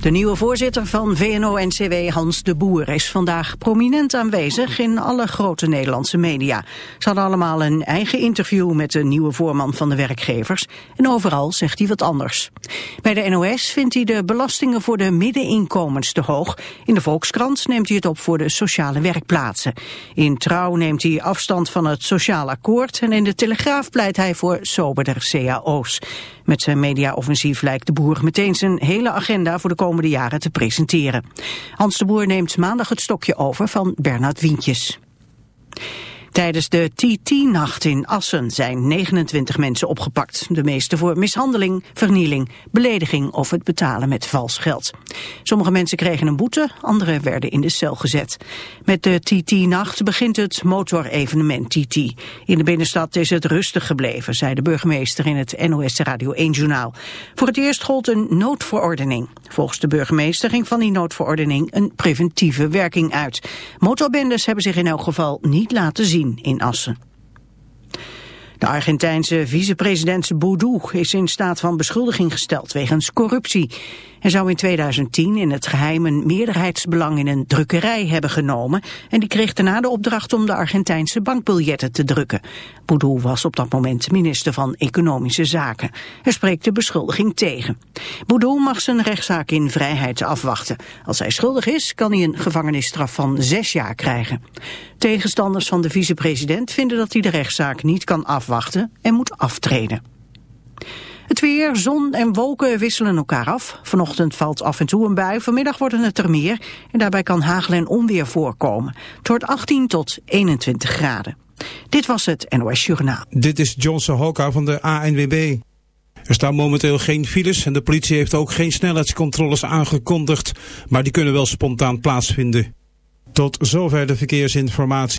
De nieuwe voorzitter van VNO-NCW, Hans de Boer, is vandaag prominent aanwezig in alle grote Nederlandse media. Ze hadden allemaal een eigen interview met de nieuwe voorman van de werkgevers en overal zegt hij wat anders. Bij de NOS vindt hij de belastingen voor de middeninkomens te hoog. In de Volkskrant neemt hij het op voor de sociale werkplaatsen. In Trouw neemt hij afstand van het sociaal akkoord en in de Telegraaf pleit hij voor soberder cao's. Met zijn mediaoffensief lijkt de boer meteen zijn hele agenda voor de komende jaren te presenteren. Hans de Boer neemt maandag het stokje over van Bernard Wientjes. Tijdens de TT-nacht in Assen zijn 29 mensen opgepakt. De meeste voor mishandeling, vernieling, belediging of het betalen met vals geld. Sommige mensen kregen een boete, anderen werden in de cel gezet. Met de TT-nacht begint het motorevenement TT. In de binnenstad is het rustig gebleven, zei de burgemeester in het NOS Radio 1-journaal. Voor het eerst gold een noodverordening. Volgens de burgemeester ging van die noodverordening een preventieve werking uit. Motorbendes hebben zich in elk geval niet laten zien in Assen. De Argentijnse vicepresident Boudou is in staat van beschuldiging gesteld wegens corruptie. Hij zou in 2010 in het geheim een meerderheidsbelang in een drukkerij hebben genomen en die kreeg daarna de opdracht om de Argentijnse bankbiljetten te drukken. Boudou was op dat moment minister van Economische Zaken. Hij spreekt de beschuldiging tegen. Boudou mag zijn rechtszaak in vrijheid afwachten. Als hij schuldig is, kan hij een gevangenisstraf van zes jaar krijgen. Tegenstanders van de vicepresident vinden dat hij de rechtszaak niet kan afwachten en moet aftreden. Het weer, zon en wolken wisselen elkaar af. Vanochtend valt af en toe een bui, vanmiddag worden het er meer. En daarbij kan hagel en onweer voorkomen. Het wordt 18 tot 21 graden. Dit was het NOS Journaal. Dit is Johnson Hoka van de ANWB. Er staan momenteel geen files en de politie heeft ook geen snelheidscontroles aangekondigd. Maar die kunnen wel spontaan plaatsvinden. Tot zover de verkeersinformatie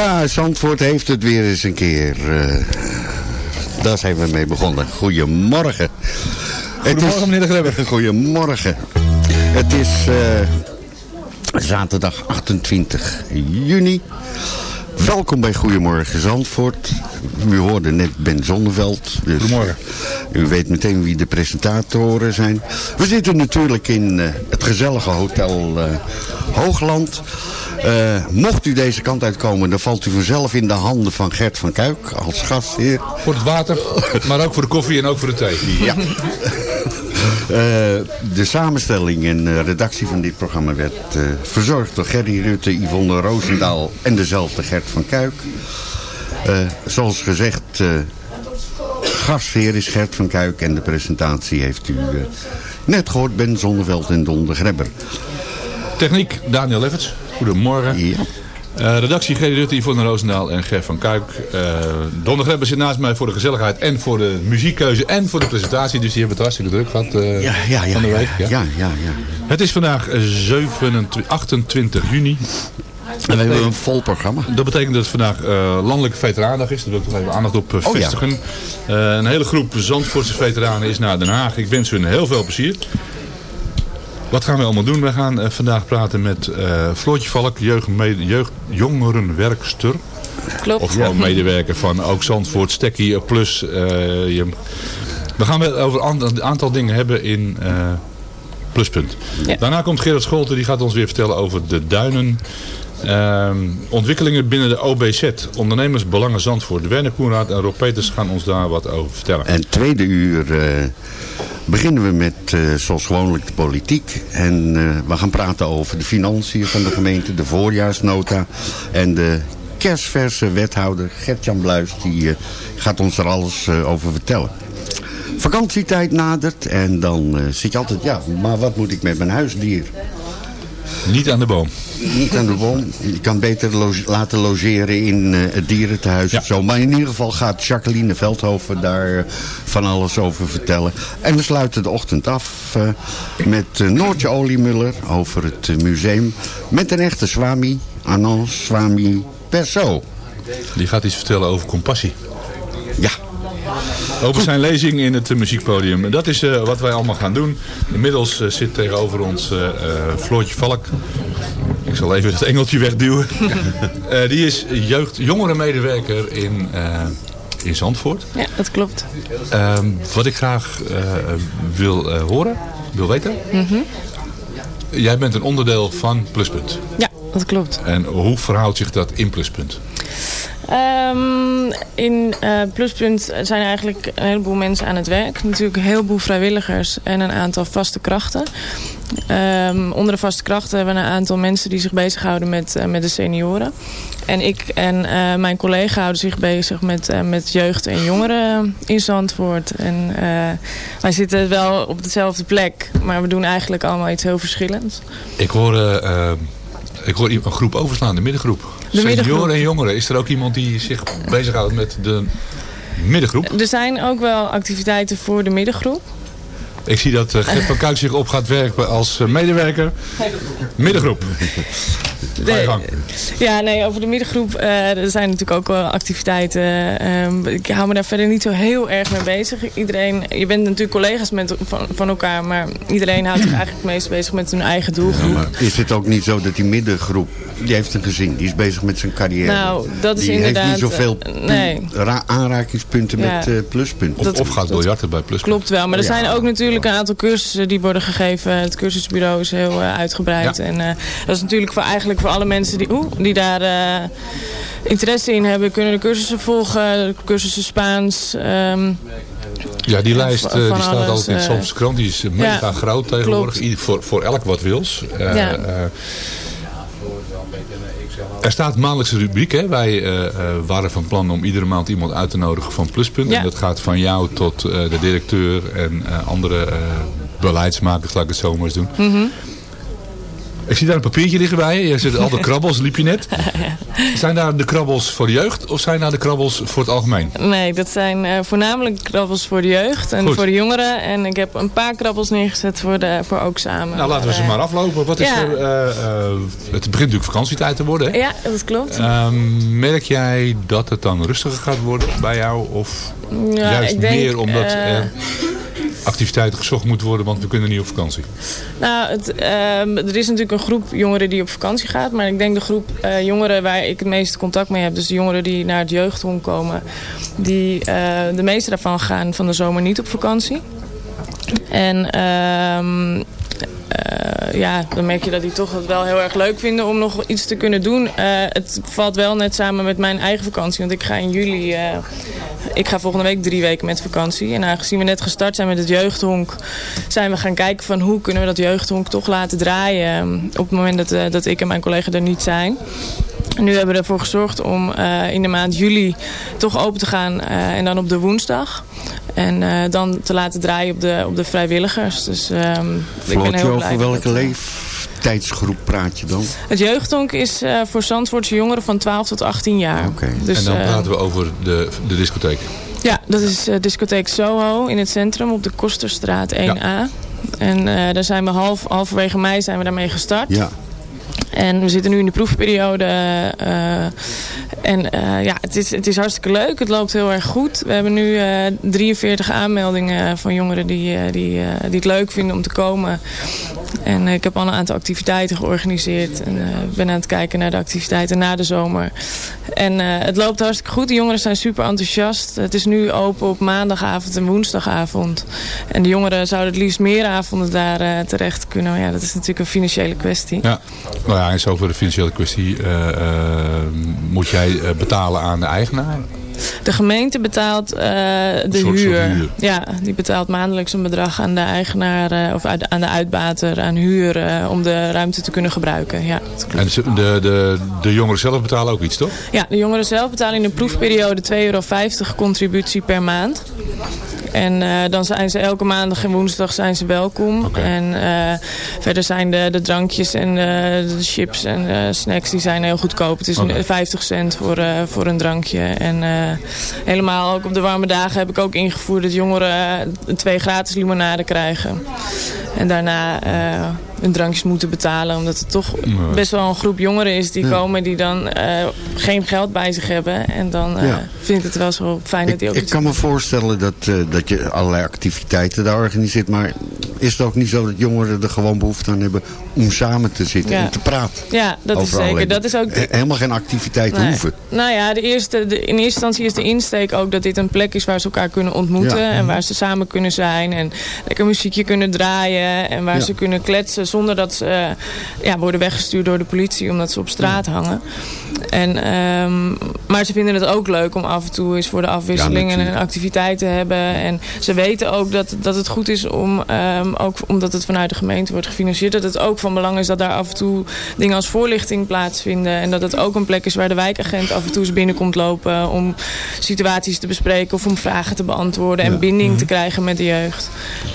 Ja, Zandvoort heeft het weer eens een keer. Uh, daar zijn we mee begonnen. Goedemorgen. Goedemorgen, meneer de Grebber. Goedemorgen. Het is uh, zaterdag 28 juni. Welkom bij Goedemorgen Zandvoort. U hoorde net Ben Zonneveld. Dus Goedemorgen. U weet meteen wie de presentatoren zijn. We zitten natuurlijk in uh, het gezellige hotel Hoogland. Uh, mocht u deze kant uitkomen, dan valt u vanzelf in de handen van Gert van Kuik als gastheer. Voor het water, maar ook voor de koffie en ook voor de thee. Ja. Uh, de samenstelling en redactie van dit programma werd uh, verzorgd door Gerry Rutte, Yvonne Roosendaal en dezelfde Gert van Kuik. Zoals gezegd, gastheer is Gert van Kuik en de presentatie heeft u net gehoord, Ben Zonneveld en Don de Grebber. Techniek, Daniel Lefferts. Goedemorgen. Ja. Uh, redactie G. Rutte, Yvonne Roosendaal en Ger van Kuik. Uh, Don de Grebber zit naast mij voor de gezelligheid en voor de muziekkeuze en voor de presentatie. Dus die hebben het hartstikke druk gehad uh, ja, ja, ja, van de week. Ja, ja, ja. ja. Het is vandaag 27, 28 juni. En we hebben een vol programma. Dat betekent dat het vandaag uh, landelijke veteranendag is. Daar wil ik nog even aandacht op uh, vestigen. Oh, ja. uh, een hele groep Zandvoortse veteranen is naar Den Haag. Ik wens hun heel veel plezier. Wat gaan we allemaal doen? We gaan uh, vandaag praten met uh, Floortje Valk, jeugd, jeugd, jongerenwerkster. Klopt. Of gewoon medewerker van ook Zandvoort, Stekkie Plus. Uh, je... We gaan het over een aantal dingen hebben in Pluspunt. Ja. Daarna komt Gerard Scholten, die gaat ons weer vertellen over de duinen. Uh, ontwikkelingen binnen de OBZ, ondernemersbelangen Zandvoort. Werner Koenraad en Rob Peters gaan ons daar wat over vertellen. En tweede uur uh, beginnen we met uh, zoals gewoonlijk de politiek. En uh, we gaan praten over de financiën van de gemeente, de voorjaarsnota en de kerstverse wethouder Gert-Jan Bluis. Die gaat ons er alles over vertellen. Vakantietijd nadert en dan zit je altijd, ja, maar wat moet ik met mijn huisdier? Niet aan de boom. Niet aan de boom. Je kan beter laten logeren in uh, het dierentehuis ja. of zo. Maar in ieder geval gaat Jacqueline Veldhoven daar uh, van alles over vertellen. En we sluiten de ochtend af uh, met Noortje Oliemuller over het museum. Met een echte Swami, Anand Swami Perso. Die gaat iets vertellen over compassie. Ja. Over zijn lezing in het uh, muziekpodium. Dat is uh, wat wij allemaal gaan doen. Inmiddels uh, zit tegenover ons Floortje Valk. Ik zal even het engeltje wegduwen. die is jeugd jongerenmedewerker in, in Zandvoort. Ja, dat klopt. Ehm, wat ik graag wil horen, wil weten. Mm -hmm. Jij bent een onderdeel van Pluspunt. Ja, dat klopt. En hoe verhoudt zich dat in Pluspunt? Um, in uh, Pluspunt zijn eigenlijk een heleboel mensen aan het werk. Natuurlijk een heleboel vrijwilligers en een aantal vaste krachten. Um, onder de vaste krachten hebben we een aantal mensen die zich bezighouden met, uh, met de senioren. En ik en uh, mijn collega houden zich bezig met, met jeugd en jongeren in Zandvoort. En wij zitten wel op dezelfde plek, maar we doen eigenlijk allemaal iets heel verschillends. Ik hoor, ik hoor een groep overslaan, de middengroep. De Senioren en jongeren. Is er ook iemand die zich bezighoudt met de middengroep? Er zijn ook wel activiteiten voor de middengroep. Ik zie dat uh, Gert van Kuik zich op gaat werken als uh, medewerker. Middengroep. Ga je gang. Ja, nee, over de middengroep. Uh, er zijn natuurlijk ook wel activiteiten. Uh, ik hou me daar verder niet zo heel erg mee bezig. Iedereen, je bent natuurlijk collega's met, van, van elkaar. Maar iedereen houdt zich eigenlijk het meest bezig met hun eigen doelgroep. Ja, is het ook niet zo dat die middengroep, die heeft een gezin. Die is bezig met zijn carrière. Nou, dat is die inderdaad... heeft niet zoveel nee. aanrakingspunten Ja. met uh, pluspunten. Of, of gaat biljarten bij Pluspunt. Klopt wel, maar er zijn ook natuurlijk een aantal cursussen die worden gegeven. Het cursusbureau is heel uh, uitgebreid. Ja. En uh, dat is natuurlijk voor, eigenlijk voor alle mensen die, oeh, die daar uh, interesse in hebben. Kunnen de cursussen volgen, de cursussen Spaans. Um, Ja, die lijst van die staat altijd in de eh, Zandvoortse krant. Die is mega ja, groot tegenwoordig. klopt. Voor, voor elk wat wils. Ja. Er staat maandelijkse rubriek. Hè? Wij eh, eh, waren van plan om iedere maand iemand uit te nodigen van Pluspunt. Ja. En dat gaat van jou tot eh, de directeur en andere beleidsmakers, laat ik het zo maar eens doen. mhm. Ik zie daar een papiertje liggen bij je. Je zit al de krabbels, liep je net. Zijn daar de krabbels voor de jeugd of zijn daar de krabbels voor het algemeen? Nee, dat zijn uh, voornamelijk krabbels voor de jeugd en Goed. voor de jongeren. En ik heb een paar krabbels neergezet voor, de, voor ook samen. Nou, laten we ze Eh, maar aflopen. Wat is ja. er, eh, eh, het begint natuurlijk vakantietijd te worden. Hè? Ja, dat klopt. Ehm, merk jij dat het dan rustiger gaat worden bij jou? Of Ja, juist ik denk, meer omdat eh, er activiteiten gezocht moeten worden, want we kunnen niet op vakantie? Nou, het, ehm, er is natuurlijk een groep jongeren die op vakantie gaat. Maar ik denk de groep eh, jongeren waar ik het meeste contact mee heb... dus de jongeren die naar het jeugdhonk komen... Die, eh, de meeste daarvan gaan van de zomer niet op vakantie. En eh, ja, dan merk je dat die toch het wel heel erg leuk vinden om nog iets te kunnen doen. Eh, het valt wel net samen met mijn eigen vakantie. Want ik ga in juli... eh, ik ga volgende week drie weken met vakantie. En aangezien we net gestart zijn met het jeugdhonk... zijn we gaan kijken van hoe kunnen we dat jeugdhonk toch laten draaien... op het moment dat, dat ik en mijn collega er niet zijn. En nu hebben we ervoor gezorgd om eh, in de maand juli toch open te gaan. eh, en dan op de woensdag. En eh, dan te laten draaien op de, op de vrijwilligers. Dus ehm, ik ben Floortje, heel blij. over welke leeftijdsgroep praat je dan? Het jeugdhonk is eh, voor Zandvoortse jongeren van 12 tot 18 jaar. Oké. Dus, en dan praten we over de, de discotheek. Ja, dat is eh, discotheek Soho in het centrum op de Kosterstraat 1A. En eh, daar zijn we half, halverwege mei zijn we daarmee gestart. Ja. En we zitten nu in de proefperiode. eh, en eh, ja, het is, het is hartstikke leuk. Het loopt heel erg goed. We hebben nu eh 43 aanmeldingen van jongeren die, eh, die, eh, die het leuk vinden om te komen. En eh, ik heb al een aantal activiteiten georganiseerd. En eh, ben aan het kijken naar de activiteiten na de zomer. En eh, het loopt hartstikke goed. De jongeren zijn super enthousiast. Het is nu open op maandagavond en woensdagavond. En de jongeren zouden het liefst meer avonden daar eh, terecht kunnen. Maar ja, dat is natuurlijk een financiële kwestie. Ja, nou ja, en zo voor de financiële kwestie. eh, eh, moet jij eh, betalen aan de eigenaar? De gemeente betaalt de huur. huur. Ja, die betaalt maandelijks een bedrag aan de eigenaar eh, of uit- aan de uitbater aan huur om de ruimte te kunnen gebruiken. Ja. En de, de, de, de jongeren zelf betalen ook iets, toch? ja, de jongeren zelf betalen in de proefperiode 2,50 euro contributie per maand. En eh, dan zijn ze elke maandag en woensdag zijn ze welkom. En eh, verder zijn de, de drankjes en eh, de chips en eh, snacks die zijn heel goedkoop. Het is Oké. een- 50 cent voor, voor een drankje. En helemaal ook op de warme dagen heb ik ook ingevoerd dat jongeren twee gratis limonade krijgen. En daarna hun drankjes moeten betalen. Omdat het toch best wel een groep jongeren is die Ja. komen die dan eh, geen geld bij zich hebben. En dan eh, Ja. vind ik het wel zo fijn dat Ik, die ook ik iets kan me voorstellen dat, eh, dat je allerlei activiteiten daar organiseert. Maar is het ook niet zo dat jongeren er gewoon behoefte aan hebben om samen te zitten Ja. en te praten? Ja, dat is zeker. Dat is ook He- Helemaal geen activiteiten Nee. hoeven. Nou ja, de eerste, de, in eerste instantie is de insteek ook dat dit een plek is waar ze elkaar kunnen ontmoeten. En waar ze samen kunnen zijn. En lekker muziekje kunnen draaien. En waar ze kunnen kletsen zonder dat ze eh, ja, worden weggestuurd door de politie. Omdat ze op straat hangen. En, ehm, maar ze vinden het ook leuk om af en toe eens voor de afwisseling Ja, en een activiteit te hebben. En ze weten ook dat, dat het goed is om, ehm, ook omdat het vanuit de gemeente wordt gefinancierd, dat het ook van belang is dat daar af en toe dingen als voorlichting plaatsvinden. En dat het ook een plek is waar de wijkagent af en toe eens binnenkomt lopen om situaties te bespreken of om vragen te beantwoorden en Ja. binding te krijgen met de jeugd.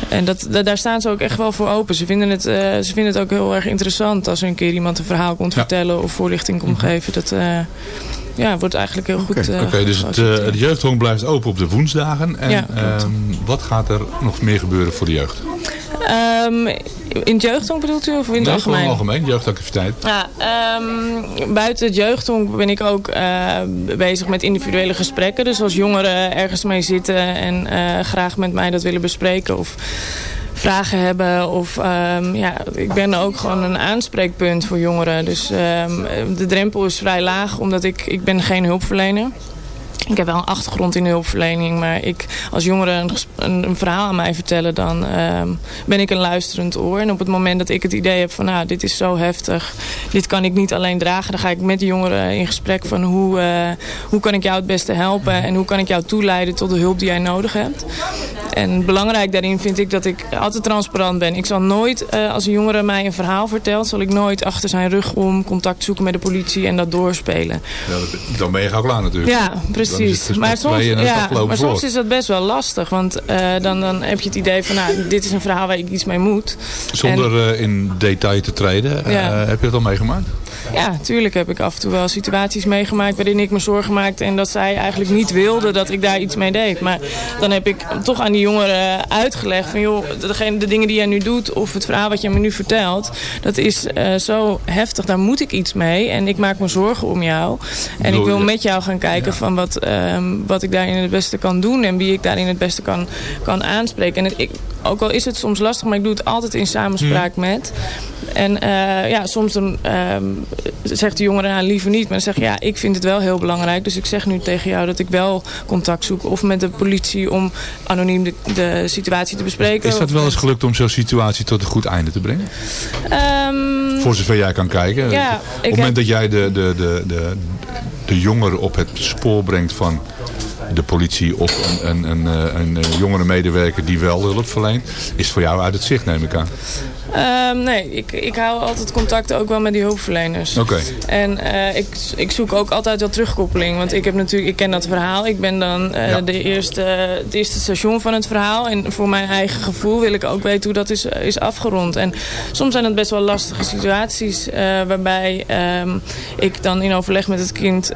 En dat, dat- daar staan ze ook echt wel voor open. Ze vinden, het, eh, ze vinden het ook heel erg interessant als er een keer iemand een verhaal komt Ja. vertellen of voorlichting komt geven. Dat eh, ja, wordt eigenlijk heel goed. eh, Oké, dus het, eh, geaccepteerd. het jeugdhonk blijft open op de woensdagen. En Ja, ehm, wat gaat er nog meer gebeuren voor de jeugd? Ehm, in het jeugdhonk bedoelt u of in het gewoon algemeen? algemeen, jeugdactiviteit. Ja, ehm, buiten het jeugdhonk ben ik ook eh, bezig met individuele gesprekken. Dus als jongeren ergens mee zitten en eh, graag met mij dat willen bespreken of vragen hebben. Of ehm, ja, ik ben ook gewoon een aanspreekpunt voor jongeren. Dus ehm, de drempel is vrij laag omdat ik, ik ben geen hulpverlener ik heb wel een achtergrond in de hulpverlening, maar ik, als jongeren een, ges- een, een verhaal aan mij vertellen, dan ehm, ben ik een luisterend oor. En op het moment dat ik het idee heb van, nou, dit is zo heftig, dit kan ik niet alleen dragen, dan ga ik met de jongeren in gesprek van hoe, eh, hoe kan ik jou het beste helpen en hoe kan ik jou toeleiden tot de hulp die jij nodig hebt. En belangrijk daarin vind ik dat ik altijd transparant ben. Ik zal nooit, uh, als een jongere mij een verhaal vertelt... zal ik nooit achter zijn rug om contact zoeken met de politie en dat doorspelen. Ja, dan ben je gauw klaar natuurlijk. Ja, precies. Maar, soms, ja, maar soms, is dat best wel lastig. Want uh, dan, dan heb je het idee van, nou, dit is een verhaal waar ik iets mee moet. Zonder en, in detail te treden, ja. heb je dat al meegemaakt? Ja, tuurlijk heb ik af en toe wel situaties meegemaakt waarin ik me zorgen maakte en dat zij eigenlijk niet wilde dat ik daar iets mee deed. Maar dan heb ik toch aan die jongeren uitgelegd van joh, degene, de dingen die jij nu doet of het verhaal wat je me nu vertelt, dat is uh, zo heftig, daar moet ik iets mee en ik maak me zorgen om jou. En ik wil met jou gaan kijken ja. van wat, um, wat ik daarin het beste kan doen en wie ik daarin het beste kan, kan aanspreken. En het, ik, ook al is het soms lastig, maar ik doe het altijd in samenspraak hmm. met. En uh, ja, soms dan uh, zegt de jongere nou, liever niet. Maar dan zeg je, ja, ik vind het wel heel belangrijk. Dus ik zeg nu tegen jou dat ik wel contact zoek. Of met de politie om anoniem de, de situatie te bespreken. Is dat wel eens gelukt om zo'n situatie tot een goed einde te brengen? Um, Voor zover jij kan kijken. Ja, op het moment dat jij de, de, de, de, de jongeren op het spoor brengt van de politie of een, een, een, een, een jongere medewerker die wel hulp verleent, is voor jou uit het zicht neem ik aan. Um, nee, ik, ik hou altijd contact ook wel met die hulpverleners. Oké. En uh, ik, ik zoek ook altijd wel terugkoppeling. Want ik heb natuurlijk, ik ken dat verhaal. Ik ben dan uh, ja. de eerste, het eerste station van het verhaal. En voor mijn eigen gevoel wil ik ook weten hoe dat is, is afgerond. En soms zijn het best wel lastige situaties. Uh, waarbij um, ik dan in overleg met het kind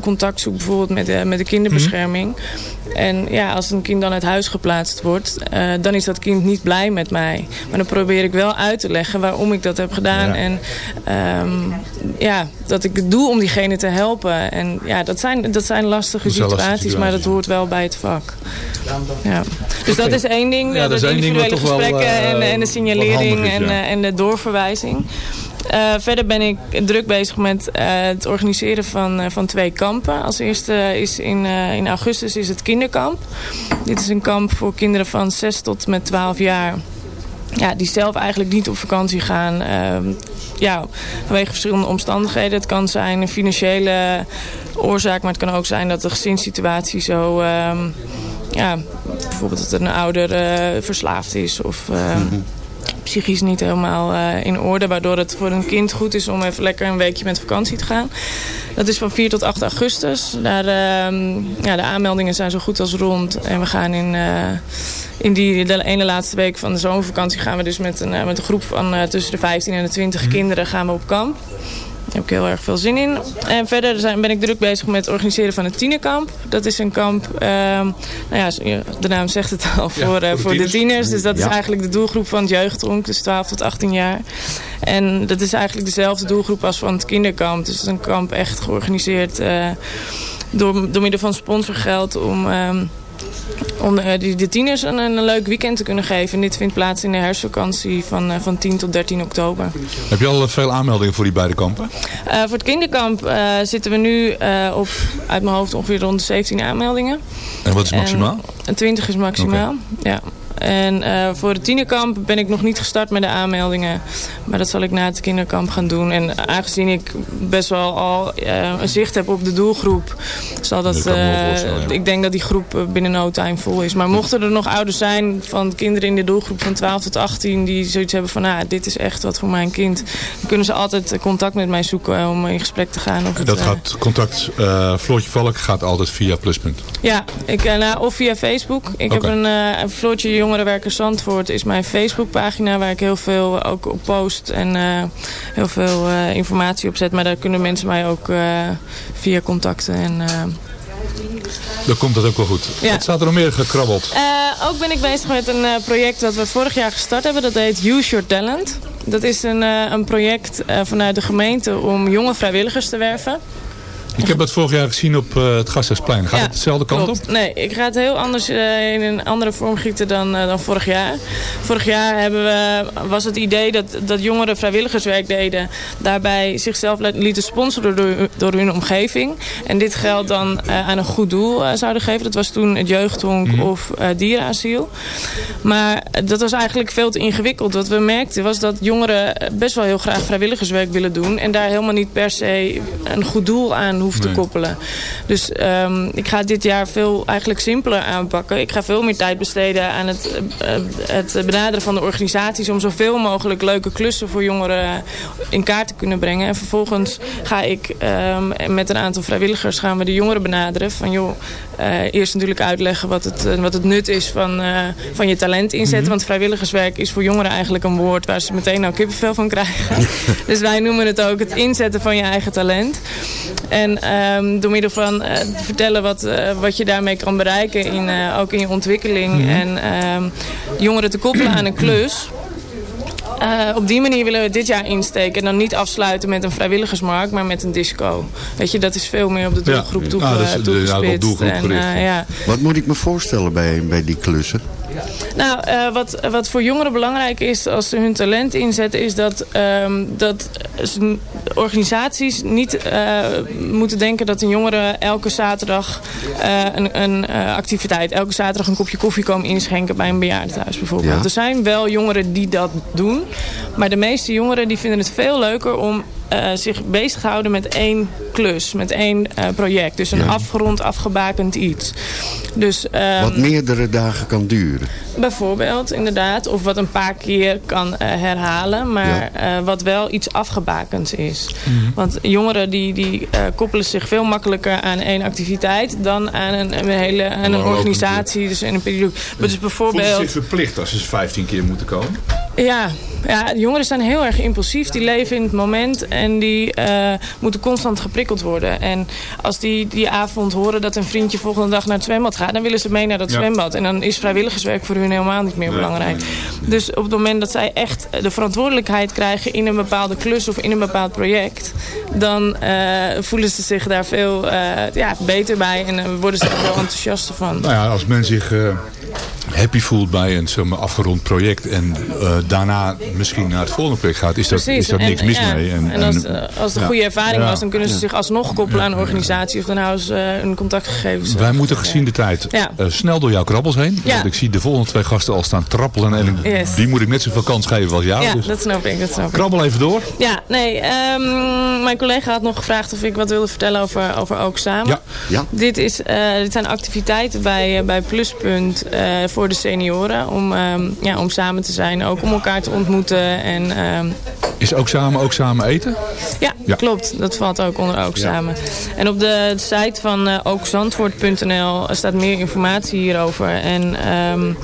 contact zoek. Bijvoorbeeld met, de, met de kinderbescherming. Mm -hmm. En ja, als een kind dan uit huis geplaatst wordt, dan is dat kind niet blij met mij. Maar dan probeer ik wel uit te leggen waarom ik dat heb gedaan. Ja. En um, ja, dat ik het doe om diegene te helpen. En ja, dat zijn, dat zijn lastige dat situaties, maar dat hoort wel bij het vak. Ja. Dus okay. dat is één ding, ja, de individuele gesprekken wel, uh, en, en, de signalering is, en, uh, en de doorverwijzing. Uh, verder ben ik druk bezig met uh, het organiseren van, uh, van twee kampen. Als eerste is in, in augustus is het kinderkamp. Dit is een kamp voor kinderen van 6 tot met 12 jaar. Ja, die zelf eigenlijk niet op vakantie gaan. Uh, ja, vanwege verschillende omstandigheden. Het kan zijn een financiële oorzaak, maar het kan ook zijn dat de gezinssituatie zo... Uh, ja, bijvoorbeeld dat een ouder uh, verslaafd is of... Mm -hmm psychisch niet helemaal uh, in orde. Waardoor het voor een kind goed is om even lekker een weekje met vakantie te gaan. Dat is van 4 tot 8 augustus. Daar, uh, ja, de aanmeldingen zijn zo goed als rond. En we gaan in, uh, in die de ene laatste week van de zomervakantie... gaan we dus met een, met een groep van tussen de 15 en de 20 mm. kinderen gaan we op kamp. Daar heb ik heel erg veel zin in. En verder zijn, ben ik druk bezig met het organiseren van het tienerkamp. Dat is een kamp, uh, nou ja, de naam zegt het al, voor, ja, voor, voor de, tieners. Dus dat ja. is eigenlijk de doelgroep van het jeugdronk, dus 12 tot 18 jaar. En dat is eigenlijk dezelfde doelgroep als van het kinderkamp. Dus het is een kamp echt georganiseerd uh, door, door middel van sponsorgeld om... Uh, om de, de tieners een, een, leuk weekend te kunnen geven. En dit vindt plaats in de herfstvakantie van, uh, van 10 tot 13 oktober. Heb je al veel aanmeldingen voor die beide kampen? Voor het kinderkamp zitten we nu op, uit mijn hoofd, ongeveer rond de 17 aanmeldingen. En wat is maximaal? En 20 is maximaal, okay. ja. En uh, voor het tienerkamp ben ik nog niet gestart met de aanmeldingen. Maar dat zal ik na het kinderkamp gaan doen. En aangezien ik best wel al uh, een zicht heb op de doelgroep... zal dat, dat ja. ik denk dat die groep binnen no time vol is. Maar mochten er nog ouders zijn van kinderen in de doelgroep van 12 tot 18... die zoiets hebben van, nou, dit is echt wat voor mijn kind... dan kunnen ze altijd contact met mij zoeken om in gesprek te gaan. Of dat het, gaat, contact, Floortje Valk gaat altijd via Pluspunt? Ja, ik, nou, of via Facebook. Ik okay. heb een, Floortje Jongerenwerker Zandvoort is mijn Facebookpagina waar ik heel veel ook op post en uh, heel veel uh, informatie op zet. Maar daar kunnen mensen mij ook uh, via contacten en... Dan komt dat ook wel goed. Ja. Wat staat er nog meer gekrabbeld? ook ben ik bezig met een project dat we vorig jaar gestart hebben. Dat heet Use Your Talent. Dat is een, een project vanuit de gemeente om jonge vrijwilligers te werven. Ik heb dat vorig jaar gezien op uh, het Gasthuisplein. Gaat ja, het dezelfde kant klopt. op? Nee, ik ga het heel anders uh, in een andere vorm gieten dan, uh, dan vorig jaar. Vorig jaar hebben we, was het idee dat, dat jongeren vrijwilligerswerk deden. Daarbij zichzelf lieten sponsoren door, door hun omgeving. En dit geld dan aan een goed doel zouden geven. Dat was toen het jeugdhonk mm -hmm. of dierenasiel. Maar dat was eigenlijk veel te ingewikkeld. Wat we merkten was dat jongeren best wel heel graag vrijwilligerswerk willen doen. En daar helemaal niet per se een goed doel aan hoeft te koppelen. Dus ehm, ik ga dit jaar veel eigenlijk simpeler aanpakken. Ik ga veel meer tijd besteden aan het, het benaderen van de organisaties... om zoveel mogelijk leuke klussen voor jongeren in kaart te kunnen brengen. En vervolgens ga ik ehm, met een aantal vrijwilligers gaan we de jongeren benaderen. Van joh, eerst natuurlijk uitleggen wat het, wat het nut is van, van je talent inzetten. Mhm. Want vrijwilligerswerk is voor jongeren eigenlijk een woord waar ze meteen ook kippenvel van krijgen. dus wij noemen het ook het inzetten van je eigen talent. En um, door middel van uh, vertellen wat, uh, wat je daarmee kan bereiken, in, uh, ook in je ontwikkeling. Mm -hmm. En um, jongeren te koppelen aan een klus. Uh, op die manier willen we dit jaar insteken. En dan niet afsluiten met een vrijwilligersmarkt, maar met een disco. Weet je, dat is veel meer op de doelgroep ja. toe, nou, dat is, toegespitst. doelgroep en, uh, ja. Wat moet ik me voorstellen bij, bij die klussen? Nou, uh, wat, wat voor jongeren belangrijk is als ze hun talent inzetten... is dat, um, dat organisaties niet uh, moeten denken dat een jongere elke zaterdag uh, een, een activiteit... elke zaterdag een kopje koffie komen inschenken bij een bejaardenhuis bijvoorbeeld. Ja. Er zijn wel jongeren die dat doen. Maar de meeste jongeren die vinden het veel leuker om uh, zich bezig te houden met één klus, met één uh, project. Dus een ja. afgerond, afgebakend iets. Dus, um, wat meerdere dagen kan duren. Bijvoorbeeld, inderdaad. Of wat een paar keer kan uh, herhalen. Maar ja. wat wel iets afgebakend is. Mm -hmm. Want jongeren die, die koppelen zich veel makkelijker aan één activiteit... dan aan een, een hele aan een organisatie. Dus in een periode. Dus bijvoorbeeld... Zich verplicht als ze 15 keer moeten komen? Ja, ja, jongeren zijn heel erg impulsief. Die leven in het moment en die uh, moeten constant geprikkeld worden. En als die die avond horen dat een vriendje volgende dag naar het zwembad gaat... dan willen ze mee naar dat ja. zwembad. En dan is vrijwilligerswerk voor hun helemaal niet meer nee, belangrijk. Nee, nee, dus op het moment dat zij echt de verantwoordelijkheid krijgen... in een bepaalde klus of in een bepaald project... dan uh, voelen ze zich daar veel uh, ja, beter bij en worden ze er veel enthousiaster van. Nou ja, als men zich happy voelt bij een zomaar afgerond project en uh, daarna misschien naar het volgende project gaat, is dat, is dat niks mis ja. mee. En, en als, en, als het een goede ervaring was, dan kunnen ze zich alsnog koppelen aan een organisatie of dan houden ze uh, hun contactgegevens. Wij moeten gezien de tijd uh, snel door jouw krabbels heen. Want ik zie de volgende twee gasten al staan trappelen en yes. die moet ik net zoveel kans geven als jou. Ja, dus dat snap ik. Dat snap Krabbel even door. Ja, nee. Um, mijn collega had nog gevraagd of ik wat wilde vertellen over, over Ook Samen. Ja. ja. Dit, is, dit zijn activiteiten bij, bij Pluspunt voor de senioren. Om, um, ja, om samen te zijn. Ook om elkaar te ontmoeten. En, um, is ook samen, ook samen eten? Ja, ja, klopt. Dat valt ook onder ook ja. samen. En op de site van uh, ookzandvoort.nl staat meer informatie hierover. En um,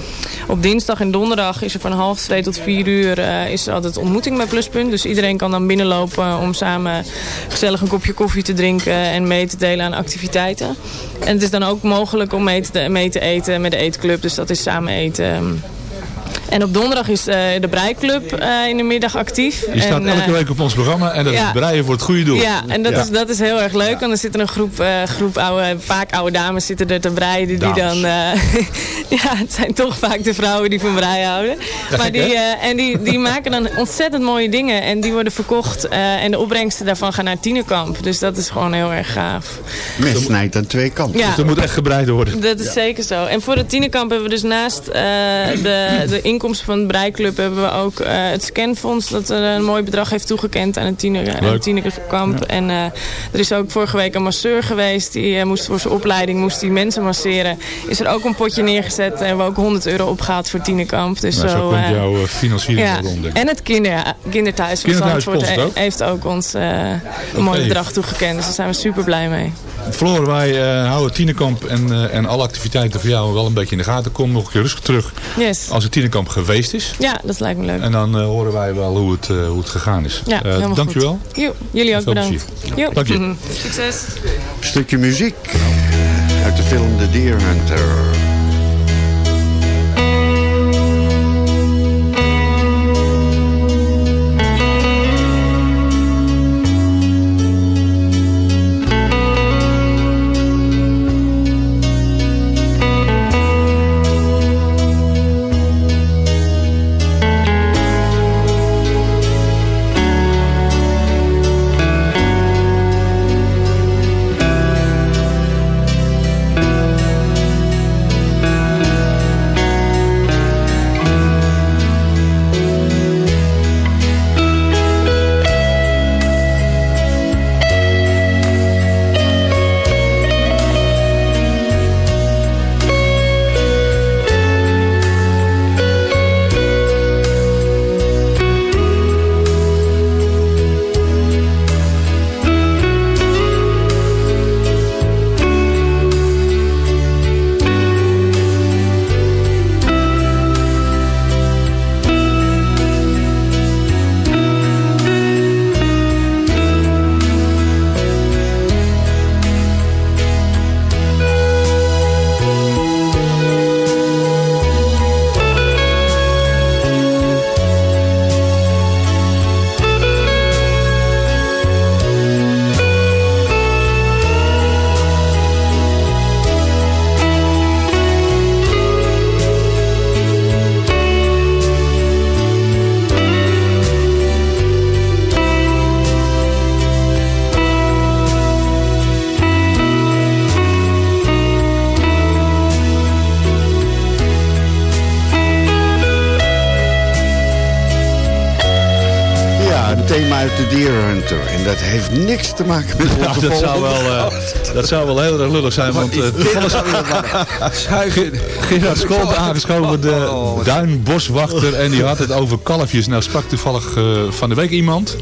op dinsdag en donderdag is er van half twee tot vier uur uh, is er altijd ontmoeting bij Pluspunt. Dus iedereen kan dan binnenlopen om samen gezellig een kopje koffie te drinken en mee te delen aan activiteiten. En het is dan ook mogelijk om mee te, mee te eten met de eetclub. Dus dat is samen eten. En op donderdag is uh, de Breiklub uh, in de middag actief. Die staat en, elke week op ons programma en dat ja. is breien voor het goede doel. Ja, en dat, ja. Is, dat is heel erg leuk. Want er zitten een groep, uh, groep oude, vaak oude dames zitten er te breien. Die, die dan, ja, het zijn toch vaak de vrouwen die van breien houden. Ja, maar die, en die, die maken dan ontzettend mooie dingen. En die worden verkocht. en de opbrengsten daarvan gaan naar Tienerkamp. Dus dat is gewoon heel erg gaaf. Mes snijdt aan twee kanten. Ja. Dus er moet echt gebreid worden. Dat is zeker zo. En voor het Tienerkamp hebben we dus naast de, de inkomsten van de Breiklub hebben we ook uh, het Scanfonds. Dat er een mooi bedrag heeft toegekend aan het tiener, tienerkamp. Ja. En uh, er is ook vorige week een masseur geweest. Die uh, moest voor zijn opleiding moest die mensen masseren. Is er ook een potje neergezet. En hebben we ook 100 euro opgehaald voor tienerkamp. Dus nou, zo, zo komt jouw financiering ja. rond. En het kinder, kinderthuis van Zandvoort ook? heeft ook ons een mooi bedrag toegekend. Dus daar zijn we super blij mee. Floor, wij houden tienerkamp en, en alle activiteiten voor jou wel een beetje in de gaten. Kom nog een keer rustig terug yes. als het tienerkamp geweest is. Ja, dat lijkt me leuk. En dan uh, horen wij wel hoe het, uh, hoe het gegaan is. Ja, uh, dankjewel. Jo, jullie ook bedankt. Jo. Dank je. Succes. Een stukje muziek uit de film The Deer Hunter. Dat heeft niks te maken met Ja, onze dat, zou wel, eh, dat zou wel heel erg lullig zijn. Want uh, Gerard Scholt aangeschoven, de duinboswachter. En die had het over kalfjes. Nou sprak toevallig eh, van de week iemand.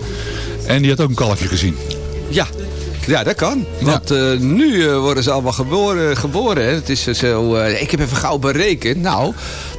En die had ook een kalfje gezien. Ja, ja, dat kan. Want nu worden ze allemaal geboren. geboren hè. Het is zo, ik heb even gauw berekend. Nou,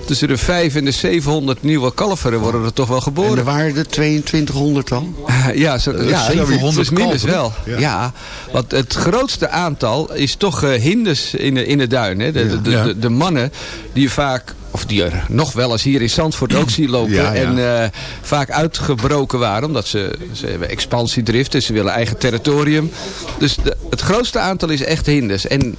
tussen de 5 en de 700 nieuwe kalveren worden er toch wel En geboren. er waren er 2200 al. ja, zo, ja 700 plus minus kalveren? wel. Ja. want het grootste aantal is toch eh hinders in de, in de duin. Hè. De, de, de, Ja. de, de mannen die je vaak, of die er nog wel eens hier in Zandvoort ook zien lopen. Ja, ja. En eh, vaak uitgebroken waren. Omdat ze, ze hebben expansiedrift en ze willen eigen territorium. Dus de- het grootste aantal is echt hinders. En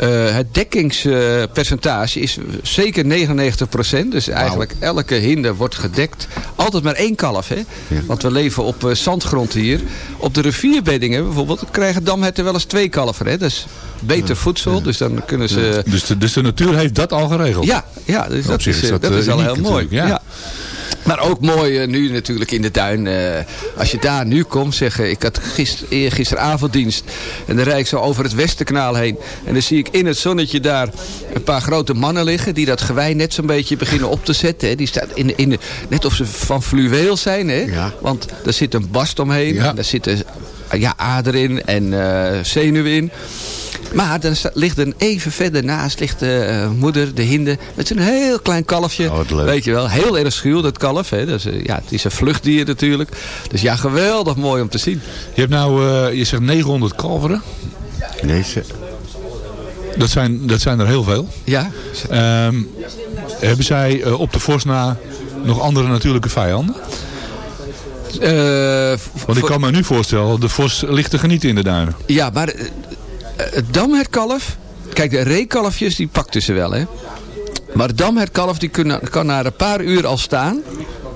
eh, het dekkingspercentage is zeker 99%. Dus eigenlijk elke hinder wordt gedekt. Altijd maar één kalf. Hè? Want we leven op eh, zandgrond hier. Op de rivierbeddingen bijvoorbeeld krijgen damherten wel eens twee kalveren. Hè? Dat is beter voedsel. Dus dan kunnen ze... Dus de, dus de natuur heeft dat al geregeld. Ja, ja dus dat, is, is eh, dat, dat is al heel mooi. ja. Maar ook mooi eh, nu natuurlijk in de tuin. eh, als je daar nu komt, zeg eh, ik had gister, gisteravonddienst. En dan rijd ik zo over het Westerkanaal heen. En dan zie ik in het zonnetje daar een paar grote mannen liggen. Die dat gewei net zo'n beetje beginnen op te zetten. Hè. Die staat in, in net of ze van fluweel zijn. Hè. Ja. Want er zit een bast omheen. Ja. Daar zitten ja, aderen in en eh, zenuwen in. Maar dan ligt er even verder naast ligt de eh, moeder, de hinde, met een heel klein kalfje. Oh, wat leuk. Weet je wel, heel erg schuw dat kalf. Hè. Dus, ja, het is een vluchtdier natuurlijk. Dus ja, geweldig mooi om te zien. Je hebt nou, eh, je zegt 900 kalveren. Nee, ze, Dat zijn, dat zijn er heel veel. Ja, Ehm, hebben zij eh, op de Vos na nog andere natuurlijke vijanden? Eh, Want ik kan me nu voorstellen, de Vos ligt te genieten in de duinen. ja maar het damherkalf, kijk de reekalfjes die pakten ze wel hè. Maar het damherkalf die kunnen, kan na een paar uur al staan.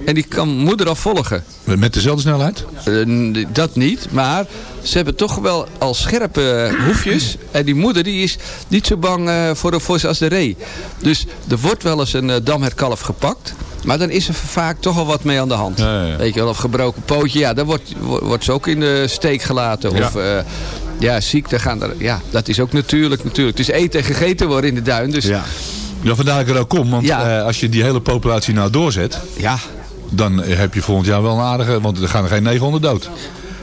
En die kan moeder al volgen. Met dezelfde snelheid? Eh, dat niet, maar ze hebben toch wel al scherpe hoefjes. En die moeder die is niet zo bang eh, voor de vos als de ree. Dus er wordt wel eens een damherkalf gepakt. Maar dan is er vaak toch al wat mee aan de hand. Ja, ja, ja. Weet je wel, of gebroken pootje. Ja, dan wordt, wordt, ze ook in de steek gelaten. Of eh, ja, ziekte gaan er. Ja, dat is ook natuurlijk. natuurlijk. Het is eten en gegeten worden in de duin. Dus ja, ja. Vandaar dat ik er ook kom. Want Ja. eh, als je die hele populatie nou doorzet, ja. dan heb je volgend jaar wel een aardige... Want er gaan er geen 900 dood.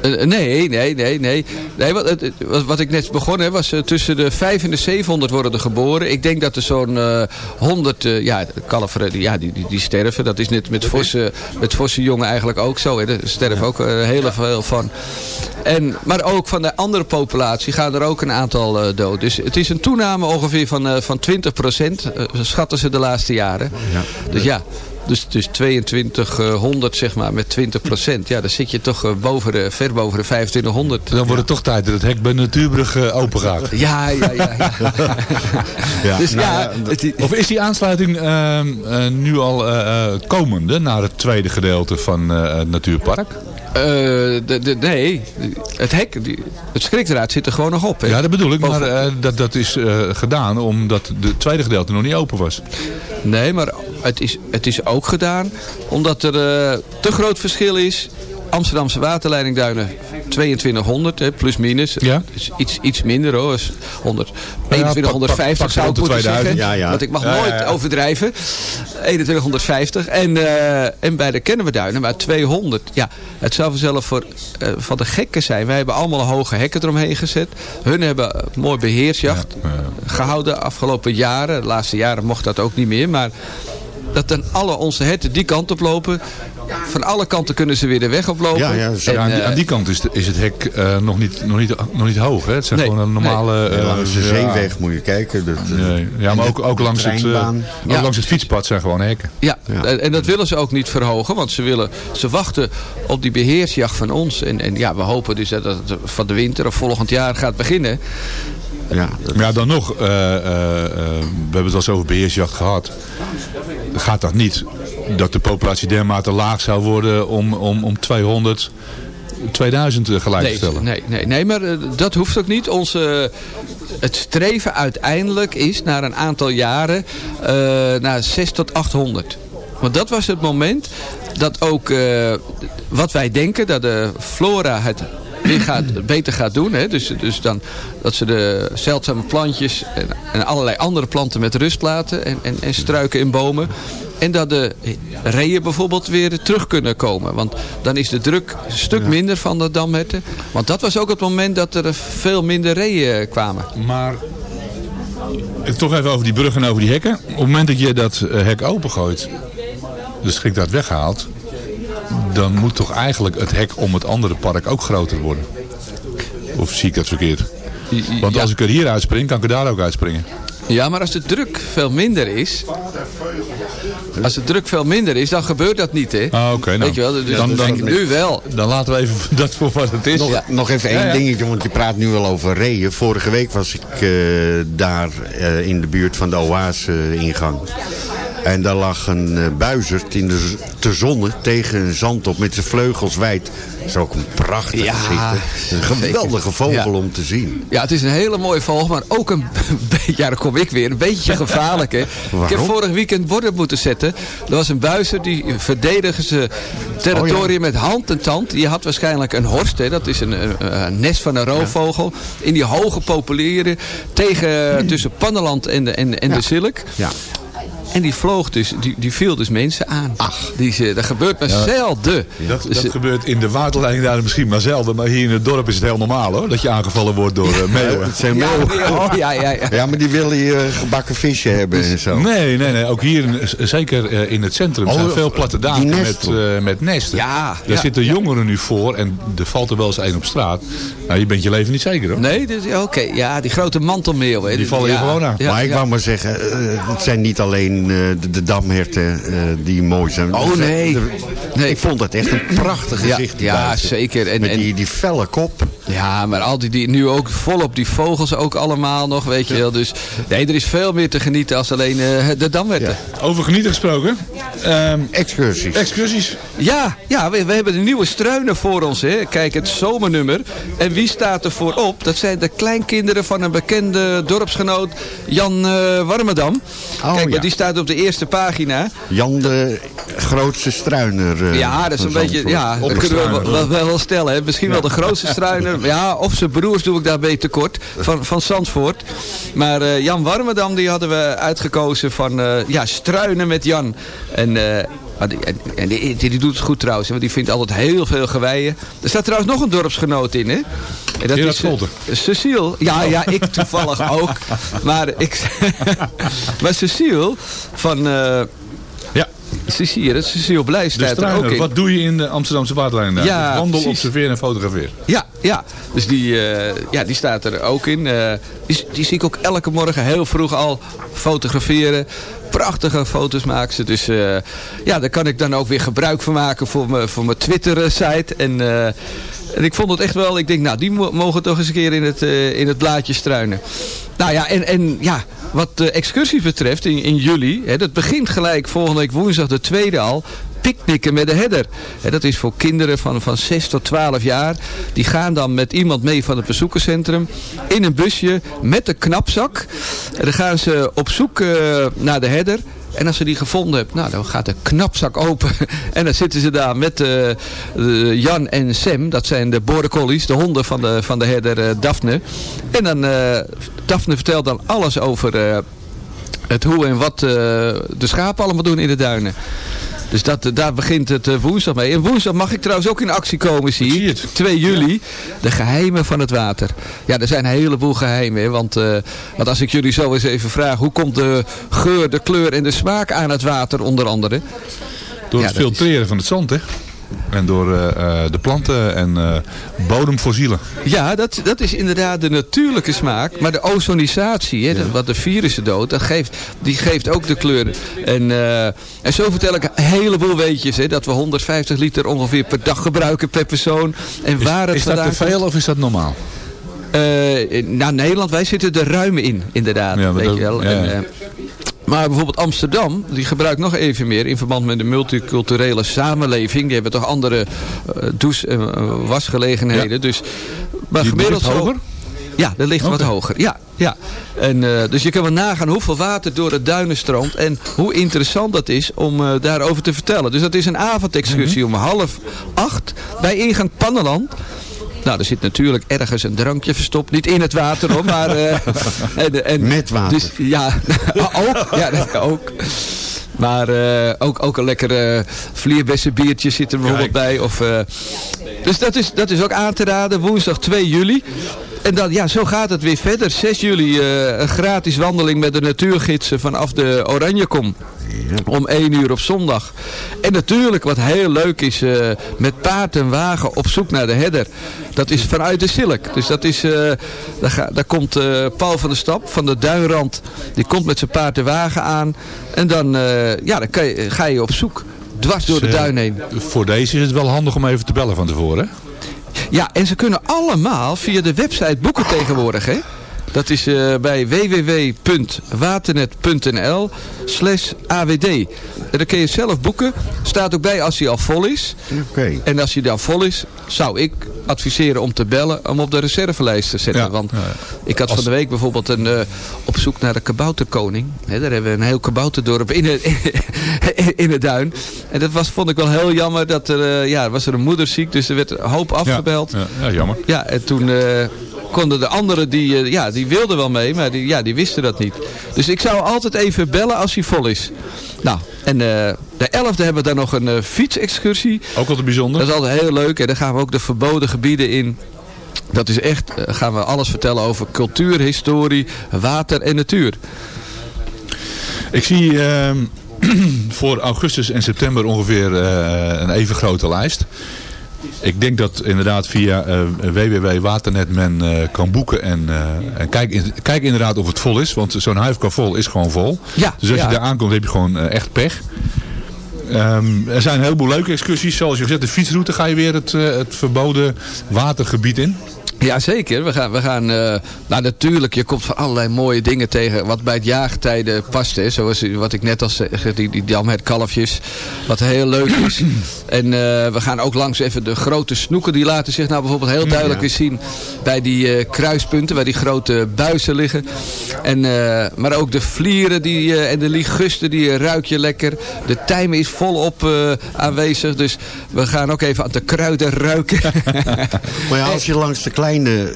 Eh, nee, nee, nee, nee. nee wat, wat, wat ik net begonnen heb, was eh, tussen de 5 en de 700 worden er geboren. Ik denk dat er zo'n eh 100 eh, ja, kalveren, die, ja, die, die, die sterven. Dat is net met vosse, met vosse jongen eigenlijk ook zo. Hè. Er sterven ook eh, heel veel van. En, maar ook van de andere populatie gaan er ook een aantal eh, dood. Dus het is een toename ongeveer van, eh, van 20 procent, schatten ze de laatste jaren. Dus ja, dus, dus 2200 zeg maar met 20 procent. Ja, dan zit je toch eh, boven de, ver boven de 2500. Dan wordt het toch tijd dat het hek bij Natuurbrug eh, open gaat. Ja, ja, ja. ja. Ja, Dus nou ja, ja, het, Of is die aansluiting ehm, eh, nu al eh, eh, komende naar het tweede gedeelte van eh, het natuurpark? Eh, de, de, nee, het hek, die, het schrikdraad zit er gewoon nog op. Hè? Ja, dat bedoel ik. Maar eh, dat, dat is eh, gedaan omdat het tweede gedeelte nog niet open was. Nee, maar het is, het is ook gedaan omdat er te groot verschil is. Amsterdamse waterleidingduinen 2200, hè, plus minus. Ja. Dus iets, iets minder hoor. is 100, Ja, pak- 2150 pak- pak zou ik moeten 2000. zeggen. Ja, ja. Want ik mag nooit overdrijven. 2150. En, eh, en bij de Kennemerduinen maar 200. Ja, het zou vanzelf voor, eh, van de gekken zijn. Wij hebben allemaal hoge hekken eromheen gezet. Hun hebben mooi beheersjacht gehouden afgelopen jaren. De laatste jaren mocht dat ook niet meer. Maar dat dan alle onze herten die kant op lopen. Van alle kanten kunnen ze weer de weg oplopen. Ja, ja, zo. En, Ja, aan, die, aan die kant is, de- is het hek eh, nog, niet, nog, niet, nog niet hoog. Hè? Het zijn Nee, gewoon een normale... Ja, eh, langs de ja, zeeweg moet je kijken. Dat, eh, Nee. Ja, maar ook, ook, langs, het, eh, ook langs het fietspad zijn gewoon hekken. Ja, Ja. En, en dat willen ze ook niet verhogen, want ze, willen, ze wachten op die beheersjacht van ons. En, en ja, we hopen dus dat het van de winter of volgend jaar gaat beginnen. Ja, ja, dan nog, eh, eh, eh, we hebben het al eens over beheersjacht gehad. Gaat dat niet dat de populatie dermate laag zou worden om, om, om 200, 2000 gelijk te stellen? nee, nee, nee, maar dat hoeft ook niet. Onze, het streven uiteindelijk is na een aantal jaren naar 6 tot 800. Want dat was het moment dat ook wat wij denken, dat de flora het weer gaat, beter gaat doen. Hè? Dus, dus dan, dat ze de zeldzame plantjes en, en allerlei andere planten met rust laten. En, en, en struiken en bomen. En dat de reeën bijvoorbeeld weer terug kunnen komen. Want dan is de druk een stuk minder van de damherten. Want dat was ook het moment dat er veel minder reeën kwamen. Maar toch even over die bruggen en over die hekken. Op het moment dat je dat eh, hek opengooit, de schrikdaad weghaalt, dan moet toch eigenlijk het hek om het andere park ook groter worden. Of zie ik dat verkeerd? Want als ik er hier uitspring, kan ik er daar ook uitspringen. Ja, maar als de druk veel minder is... Als de druk veel minder is, dan gebeurt dat niet, hè? Ah, oké. nou. Weet je wel, dus dan, dan, nu wel. Dan laten we even dat voor wat het is. Nog, nog even één Ja, ja. dingetje, want je praat nu al over reeën. Vorige week was ik eh, daar eh, in de buurt van de Oase-ingang. En daar lag een eh, buizerd in de, te zonne tegen een zand op met zijn vleugels wijd. Dat is ook een prachtig Ja, gezicht. Een geweldige vogel Ja. om te zien. Ja, het is een hele mooie vogel, maar ook een beetje, ja, daar kom ik weer, een beetje gevaarlijk. Hè. Ik heb vorig weekend borden moeten zetten. Er was een buizer die verdedigde zijn territorium met hand en tand. Die had waarschijnlijk een horst, hè. dat is een, een, een nest van een roofvogel. In die hoge populieren tegen, tussen Pannenland en de, en, en de Zilk. Ja. En die vloog dus, die, die viel dus mensen aan. Ach. Die, ze- dat gebeurt maar zelden. Dat, Dus, dat gebeurt in de waterleiding daar misschien maar zelden. Maar hier in het dorp is het heel normaal hoor. Dat je aangevallen wordt door uh, meeuwen. Het zijn ja, meeuwen. oh, ja, ja, ja. Ja, maar die willen hier gebakken visje hebben en zo. Nee, nee, nee. Ook hier, zeker eh, in het centrum, Oh, zijn veel platte daken met, nesten. eh, met nesten. Ja, Daar ja. zitten jongeren nu voor en er valt er wel eens één op straat. Nou, je bent je leven niet zeker hoor. Nee, dus, oké. Ja, die grote mantelmeeuw. Hè. Die vallen je ja, gewoon aan. Ja, maar ik ja. wou maar zeggen, eh, het zijn niet alleen eh, de, de damherten eh, die mooi zijn. Oh, Er zijn- nee. Nee. Ik vond het echt een prachtig gezicht. ja, zeker. En- Met en- die, die felle kop. Ja, maar al die, die, nu ook volop die vogels ook allemaal nog, weet je wel. Dus nee, er is veel meer te genieten als alleen eh, de damwetten. Over genieten gesproken. Ehm, Excursies. excursies. Ja, ja we, we hebben de nieuwe struinen voor ons. Hè. Kijk, het zomernummer. En wie staat er voorop? Dat zijn de kleinkinderen van een bekende dorpsgenoot, Jan eh Warmerdam. Oh, Kijk, ja. die staat op de eerste pagina. Jan de grootste struiner. eh, Ja, dat is een beetje, ja, dat kunnen we wel, wel, wel stellen. Hè. Misschien wel de grootste struiner. Ja, of zijn broers doe ik daarbij tekort. Van, van Zandvoort. Maar eh, Jan Warmerdam, die hadden we uitgekozen van, eh, ja, struinen met Jan. En... eh, en- die, die, doet het goed trouwens, want die vindt altijd heel veel geweien. Er staat trouwens nog een dorpsgenoot in, hè? En dat Gerard is Cecile. Ja, ja, ik toevallig ook. Maar, ik, maar Cecile van... eh Ja, Cecile, dat is struiner. in. Wat doe je in de Amsterdamse waterleiding daar? Ja, Dus wandel, precies. observeer en fotografeer. Ja, ja. Dus die, eh, ja, die staat er ook in. Eh, die, die zie ik ook elke morgen heel vroeg al fotograferen. Prachtige foto's maken ze. Dus eh, ja, daar kan ik dan ook weer gebruik van maken voor mijn, voor Twitter-site. En, en ik vond het echt wel, ik denk, nou, die mo- mogen toch eens een keer in het, eh, in het blaadje struinen. Nou ja, en, en ja, wat de excursies betreft in, in juli, hè, dat begint gelijk volgende week woensdag de tweede al picknicken met de herder. Hè, dat is voor kinderen van, van 6 tot 12 jaar. Die gaan dan met iemand mee van het bezoekerscentrum in een busje met een knapzak. En dan gaan ze op zoek eh, naar de herder. En als ze die gevonden hebben, nou, dan gaat de knapzak open. En dan zitten ze daar met eh, eh, Jan en Sam. Dat zijn de border collies, de honden van de, van de herder eh, Daphne. En dan, Daphne vertelt dan alles over het hoe en wat de schapen allemaal doen in de duinen. Dus dat, daar begint het eh, woensdag mee. En woensdag mag ik trouwens ook in actie komen, zie zie je. het. 2 juli. De geheimen van het water. Ja, er zijn een heleboel geheimen. hè, Want, eh, want als ik jullie zo eens even vraag. Hoe komt de geur, de kleur en de smaak aan het water onder andere? Door Ja, het dat filtreren van het zand, hè? En door eh, eh, de planten en eh bodemfossielen. Ja, dat, dat is inderdaad de natuurlijke smaak. Maar de ozonisatie, hè, wat de virussen doodt, dat geeft, die geeft ook de kleur. En, en zo vertel ik een heleboel weetjes. Hè, dat we 150 liter ongeveer per dag gebruiken per persoon. En waar het Is dat te veel of is dat normaal? Eh, nou, Nederland, wij zitten er ruim in, inderdaad. Ja, weet dat- je wel. ja, En, ja. Eh, maar bijvoorbeeld Amsterdam, die gebruikt nog even meer in verband met de multiculturele samenleving. Die hebben toch andere eh, douche- en eh, wasgelegenheden. Dus, maar Die gemiddeld hoger? Ja, dat ligt wat hoger. Ja, ja. En, eh, dus je kan wel nagaan hoeveel water door het duinen stroomt. En hoe interessant dat is om uh, daarover te vertellen. Dus dat is een avondexcursie om half acht bij ingang Pannenland. Nou, er zit natuurlijk ergens een drankje verstopt. Niet in het water hoor, maar... Uh, en, en, Met water. Dus, ja, ook. Ja, dat ook. Maar uh, ook, ook een lekkere vlierbessenbiertje zit er bijvoorbeeld bij. Of, uh, dus dat is, dat is ook aan te raden. Woensdag 2 juli. En dan, ja, zo gaat het weer verder. 6 juli uh, een gratis wandeling met de natuurgidsen vanaf de Oranjekom. Om 1 uur op zondag. En natuurlijk, wat heel leuk is, uh, met paard en wagen op zoek naar de herder. Dat is vanuit de Silk. Dus dat is, uh, daar, ga, daar, komt Paul van der Stap van de Duinrand. Die komt met zijn paard en wagen aan. En dan, ja, dan kan je, ga je op zoek. Dwars door de duin heen. Voor deze is het wel handig om even te bellen van tevoren. Ja, en ze kunnen allemaal via de website boeken tegenwoordig, hè? Dat is uh, bij www.waternet.nl slash AWD. En dan kun je zelf boeken. Staat ook bij als hij al vol is. Okay. En als hij dan vol is, zou ik adviseren om te bellen om op de reservelijst te zetten. Ja. Want ja, ja. ik had van de week bijvoorbeeld een, uh, op zoek naar de kabouterkoning. He, daar hebben we een heel kabouterdorp in het, in het duin. En dat was, vond ik wel heel jammer. Dat er, uh, ja, was er een moeder ziek, dus er werd een hoop afgebeld. Ja, jammer. Ja, en toen konden de anderen, die, uh, ja, die wilden wel mee, maar die, ja, die wisten dat niet. Dus ik zou altijd even bellen als hij vol is. Nou, en uh, de 11e hebben we daar nog een uh, fietsexcursie. Ook altijd bijzonder. Dat is altijd heel leuk. En daar gaan we ook de verboden gebieden in. Dat is echt, gaan we alles vertellen over cultuur, historie, water en natuur. Ik zie uh, voor augustus en september ongeveer een even grote lijst. Ik denk dat inderdaad via uh, www.waternet men uh, kan boeken en, uh, en kijk, in, kijk inderdaad of het vol is. Want zo'n huifkar vol is gewoon vol. Ja, dus als ja. je daar aankomt heb je gewoon echt pech. Um, er zijn een heleboel leuke excursies. Zoals je gezegd, de fietsroute ga je weer het, het verboden watergebied in. Ja, zeker. We gaan, we gaan uh, nou natuurlijk, je komt van allerlei mooie dingen tegen wat bij het jaargetijde past. Hè. Zoals wat ik net al zeg, die, die damherkalfjes, wat heel leuk is. en uh, we gaan ook langs even de grote snoeken, die laten zich nou bijvoorbeeld heel duidelijk weer zien bij die uh, kruispunten, waar die grote buizen liggen. En, maar ook de vlieren die, en de ligusten, die ruik je lekker. De tijmen is volop aanwezig, dus we gaan ook even aan de kruiden ruiken. maar ja, als je langs de kleine kleine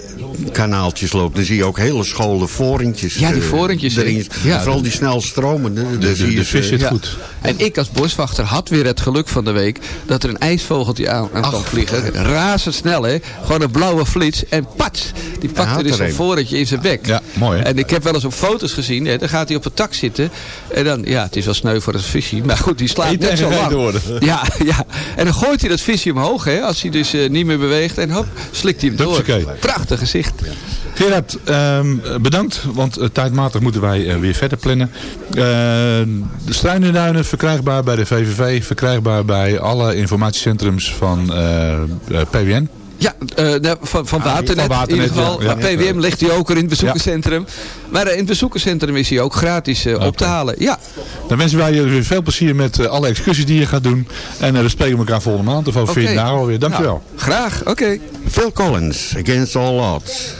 kanaaltjes loopt, dan zie je ook hele schole vorentjes. Ja, die vorentjes. erin. Ja, vooral die snel stromende. De, de, vis zit ja. goed. En ik als boswachter had weer het geluk van de week dat er een ijsvogeltje aan, aan kwam vliegen. Razendsnel, hè. Gewoon een blauwe flits. En pats, die pakte dus een vorentje in zijn bek. Ja, mooi hè? En ik heb wel eens op foto's gezien, hè, dan gaat hij op het tak zitten. En dan, ja, het is wel sneu voor het visje. Maar goed, die slaat net zo lang. Ja, ja. En dan gooit hij dat visje omhoog, hè. Als hij dus uh, niet meer beweegt. En hop, slikt hij hem door. Prachtig gezicht. Gerard, um, bedankt, want uh, tijdmatig moeten wij uh, weer verder plannen. Uh, de Struinenduinen verkrijgbaar bij de VVV, verkrijgbaar bij alle informatiecentrums van PWN. Ja, uh, van, van, Waternet, van Waternet in ieder geval. Ja, ja. PWM ligt hij ook er in het bezoekerscentrum. Maar uh, in het bezoekerscentrum is hij ook gratis uh, okay. op te halen. Ja. Dan wensen wij je weer veel plezier met alle excursies die je gaat doen. En we spreken elkaar volgende maand of over okay. 14 dagen alweer. Dankjewel. Nou, graag, oké. Okay. Phil Collins, Against All Odds.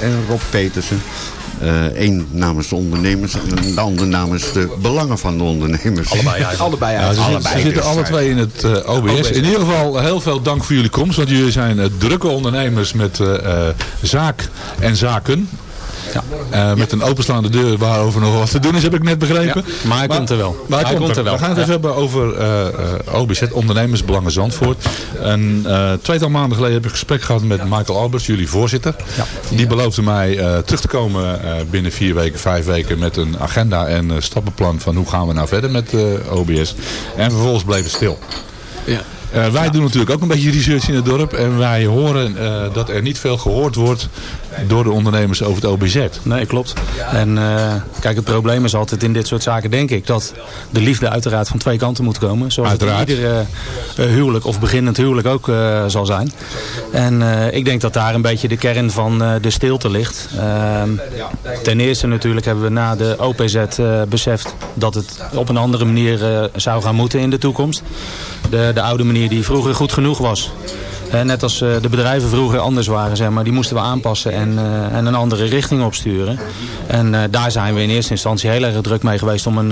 En Rob Petersen. Eén namens de ondernemers en de ander namens de belangen van de ondernemers. Allebei eigenlijk. Allebei Ja, ze, zitten- ze zitten alle twee in het eh, OBS. In ieder geval heel veel dank voor jullie komst. Want jullie zijn eh, drukke ondernemers met eh, eh, zaak en zaken. Eh, met een openslaande deur waarover nog wat te doen is, heb ik net begrepen. maar hij komt er wel. Maar hij, komt, er wel. We gaan het even hebben over eh, eh, OBZ, Ondernemersbelangen Zandvoort. Een eh, tweetal maanden geleden heb ik een gesprek gehad met Michael Alberts, jullie voorzitter. Die beloofde mij terug te komen binnen vier weken, vijf weken met een agenda en stappenplan van hoe gaan we nou verder met OBS. En vervolgens bleef het stil. Ja. Wij doen natuurlijk ook een beetje research in het dorp. En wij horen dat er niet veel gehoord wordt door de ondernemers over het OBZ. Nee, klopt. En eh, kijk, het probleem is altijd in dit soort zaken, denk ik, dat de liefde uiteraard van twee kanten moet komen. Zoals Uiteraard. het in ieder eh, huwelijk of beginnend huwelijk ook eh, zal zijn. En ik denk dat daar een beetje de kern van de stilte ligt. Ehm, ten eerste natuurlijk hebben we na de OPZ beseft dat het op een andere manier zou gaan moeten in de toekomst. De, de oude manier die vroeger goed genoeg was. Net als eh, de bedrijven vroeger anders waren, zeg maar, die moesten we aanpassen en, eh, en een andere richting opsturen. En eh, daar zijn we in eerste instantie heel erg druk mee geweest om een,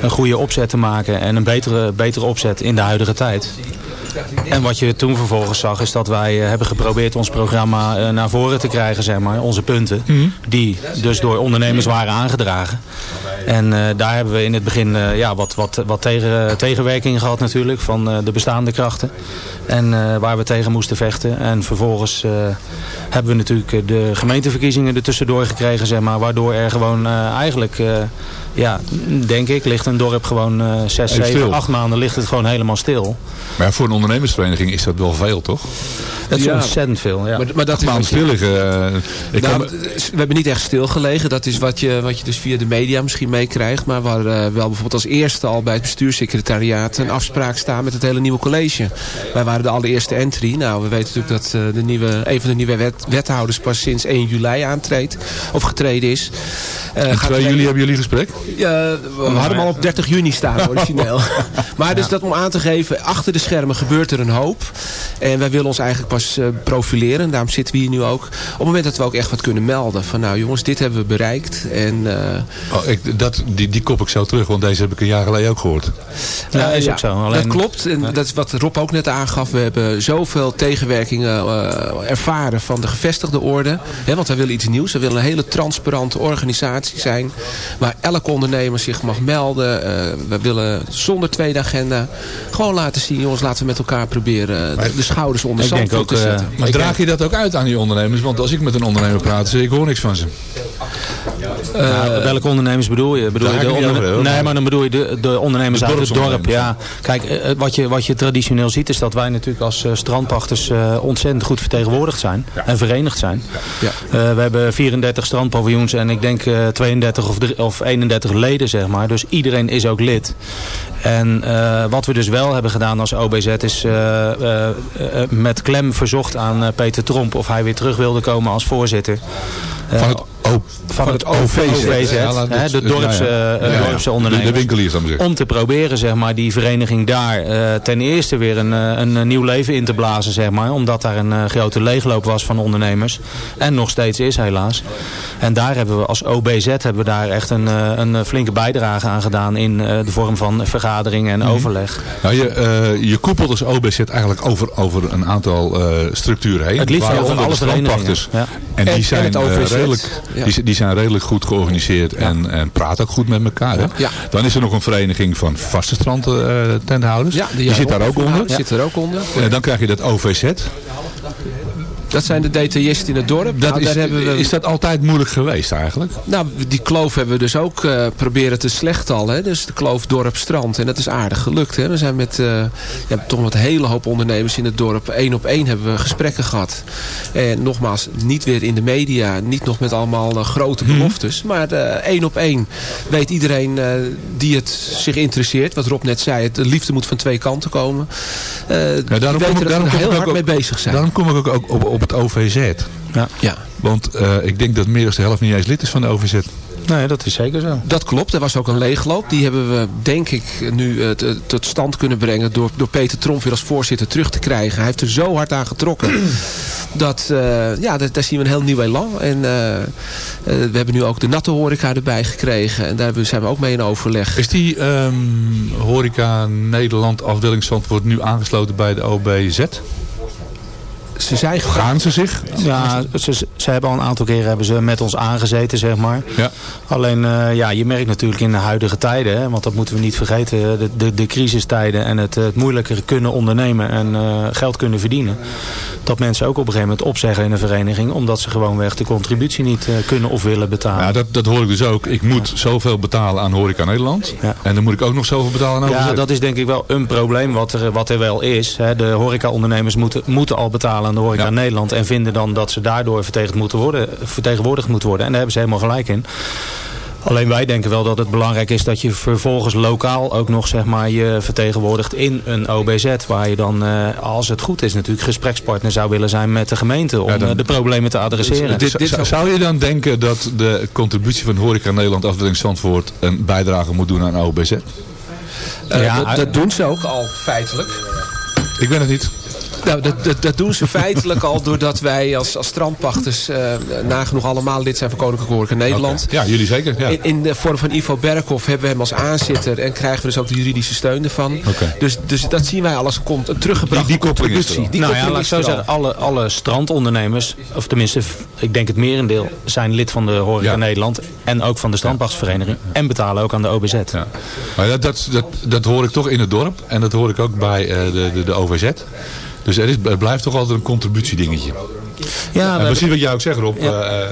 een goede opzet te maken en een betere, betere opzet in de huidige tijd. En wat je toen vervolgens zag is dat wij hebben geprobeerd ons programma naar voren te krijgen, zeg maar, onze punten. Die dus door ondernemers waren aangedragen. En eh, daar hebben we in het begin eh, ja, wat, wat, wat tegen, tegenwerking gehad natuurlijk van eh, de bestaande krachten. En eh, waar we tegen moesten vechten. En vervolgens eh, hebben we natuurlijk eh, de gemeenteverkiezingen er tussendoor gekregen, zeg maar. Waardoor er gewoon eh, eigenlijk, eh, ja, denk ik, ligt een dorp gewoon eh, zes, Even zeven, stil. acht maanden ligt het gewoon helemaal stil. Maar ja, voor een ondernemersvereniging is dat wel veel, toch? Het is Ja. ontzettend veel, ja. Maar, maar dat is stil liggen. eh, ik Nou, kan we hebben niet echt stilgelegen. Dat is wat je, wat je dus via de media misschien meekrijgt. Maar hadden eh, wel bijvoorbeeld als eerste al bij het bestuurssecretariaat een afspraak staan met het hele nieuwe college. Wij waren de allereerste entry. Nou, we weten natuurlijk dat eh, de nieuwe, een van de nieuwe wet- wethouders pas sinds 1 juli aantreedt. Of getreden is. Eh, en gaat 2 er- juli hebben jullie gesprek? we hadden hem al op 30 juni staan origineel. maar dus dat om aan te geven, achter de schermen gebeurt er een hoop. En wij willen ons eigenlijk pas eh, profileren. Daarom zitten we hier nu ook. Op het moment dat we ook echt wat kunnen melden. Van nou jongens, dit hebben we bereikt. En eh, Oh, ik, dat, die, die kop ik zo terug, want deze heb ik een jaar geleden ook gehoord. Ja, is ja, ook zo. Alleen, Dat klopt. En dat is wat Rob ook net aangaf. We hebben zoveel tegenwerkingen eh, ervaren van de gevestigde orde. Hè, want wij willen iets nieuws. We willen een hele transparante organisatie zijn. Waar elke ondernemer zich mag melden. Eh, we willen zonder tweede agenda gewoon laten zien. Jongens, laten we met elkaar proberen de, de schouders onder ook, te eh, zetten. Maar draag je dat ook uit aan die ondernemers? Want als ik met een ondernemer praat, zeg ik, ik hoor niks van ze. Nou, welke ondernemers bedoel je? Bedoel je de nee, maar dan bedoel je de, de ondernemers De uit het dorp. Ja. Kijk, eh, wat je, wat je traditioneel ziet is dat wij natuurlijk als eh, strandpachters eh, ontzettend goed vertegenwoordigd zijn. En verenigd zijn. Ja. Eh, we hebben 34 strandpaviljoens en ik denk eh, 32 of, of 31 leden, zeg maar. Dus iedereen is ook lid. En eh, wat we dus wel hebben gedaan als OBZ is eh, eh, eh, met klem verzocht aan eh, Peter Tromp of hij weer terug wilde komen als voorzitter. Eh, Van het, o, van het het- de dorpse, ja, ja. eh, Ja, ja. dorpse De, ondernemers. de winkeliers, dan maar zeggen. Om te proberen zeg maar, die vereniging daar eh, ten eerste weer een, eh, een, nieuw leven in te blazen. Zeg maar, omdat daar een grote leegloop was van ondernemers. En nog steeds is helaas. En daar hebben we als OBZ hebben we daar echt een, eh, een flinke bijdrage aan gedaan. In eh, de vorm van vergaderingen en overleg. Nou, je, eh, je koepelt als OBZ eigenlijk over, over een aantal eh, structuren heen. Het liefst over alle verenigingen, En die en zijn, het OVZ. redelijk. Die, die zijn redelijk goed georganiseerd en, en praten ook goed met elkaar. hè? Dan is er nog een vereniging van vaste strandtenthouders. Ja, die zit daar ook onder. Zit er ook onder. En dan krijg je dat OVZ. Dat zijn de detailisten in het dorp. Dat Nou, is, we... is dat altijd moeilijk geweest eigenlijk? Nou, die kloof hebben we dus ook eh, proberen te slechten Hè? Dus de kloof dorp-strand. En dat is aardig gelukt. Hè? We zijn met eh, ja, toch met een hele hoop ondernemers in het dorp. één op één hebben we gesprekken gehad. En nogmaals, niet weer in de media. Niet nog met allemaal eh, grote Mhm. beloftes. Maar eh, één op één weet iedereen die het zich interesseert. Wat Rob net zei. Het, de liefde moet van twee kanten komen. Ja, daarom kom, ik- dat daarom kom heel hard ook mee bezig zijn. Daarom kom ik ook op, op, op het OVZ. Ja. Ja. Want eh, ik denk dat meer dan de helft niet eens lid is van de OVZ. Nee, dat is zeker zo. Dat klopt. Er was ook een leegloop. Die hebben we, denk ik, nu uh, tot stand kunnen brengen... Door, door Peter Tromp weer als voorzitter terug te krijgen. Hij heeft er zo hard aan getrokken... dat, uh, ja, daar, zien we een heel nieuw elan. En we hebben nu ook de natte horeca erbij gekregen. En daar zijn we ook mee in overleg. Is die um, horeca Nederland afdeling Zandvoort nu aangesloten bij de OBZ? Ze zijn Gaan ze zich? Ja, ze, ze hebben al een aantal keren hebben ze met ons aangezeten, zeg maar. Ja. Alleen, uh, ja, je merkt natuurlijk in de huidige tijden, hè, want dat moeten we niet vergeten, de, de, de crisistijden en het, het moeilijker kunnen ondernemen en uh, geld kunnen verdienen. Dat mensen ook op een gegeven moment opzeggen in een vereniging, omdat ze gewoonweg de contributie niet uh, kunnen of willen betalen. Ja, dat, dat hoor ik dus ook. Ik moet ja. zoveel betalen aan Horeca Nederland. Ja. En dan moet ik ook nog zoveel betalen aan. Ja, dat is denk ik wel een probleem wat er, wat er wel is. Hè. De horecaondernemers moeten, moeten al betalen aan de horeca ja. Nederland. En vinden dan dat ze daardoor vertegenwoordigd moeten worden. Vertegenwoordigd moeten worden. En daar hebben ze helemaal gelijk in. Alleen wij denken wel dat het belangrijk is dat je vervolgens lokaal ook nog zeg maar, je vertegenwoordigt in een OBZ. Waar je dan, uh, als het goed is, natuurlijk gesprekspartner zou willen zijn met de gemeente. Om ja, dan, de problemen te adresseren. Dit, dit, zou je dan denken dat de contributie van Horeca Nederland afdeling Zandvoort een bijdrage moet doen aan OBZ? Uh, ja, dat, dat doen ze ook al feitelijk. Ik ben het niet. Nou, dat, dat, dat, doen ze feitelijk al doordat wij als, als strandpachters uh, nagenoeg allemaal lid zijn van Koninklijke Horeca Nederland. Okay. Ja, jullie zeker. Ja. In, in, de vorm van Ivo Berkhoff hebben we hem als aanzitter en krijgen we dus ook de juridische steun ervan. Okay. Dus, dus dat zien wij alles komt een teruggebrachte die, die productie. Die nou ja, laat ik zo zeggen, alle, alle strandondernemers, of tenminste, ik denk het merendeel, zijn lid van de Horeca ja. Nederland en ook van de strandpachtsvereniging en betalen ook aan de OBZ. Ja. Maar dat, dat, dat, dat hoor ik toch in het dorp en dat hoor ik ook bij uh, de, de, de OVZ. Dus er, is, er blijft toch altijd een contributiedingetje. Ja, en precies wat jij ook zegt Rob. Ja. Uh,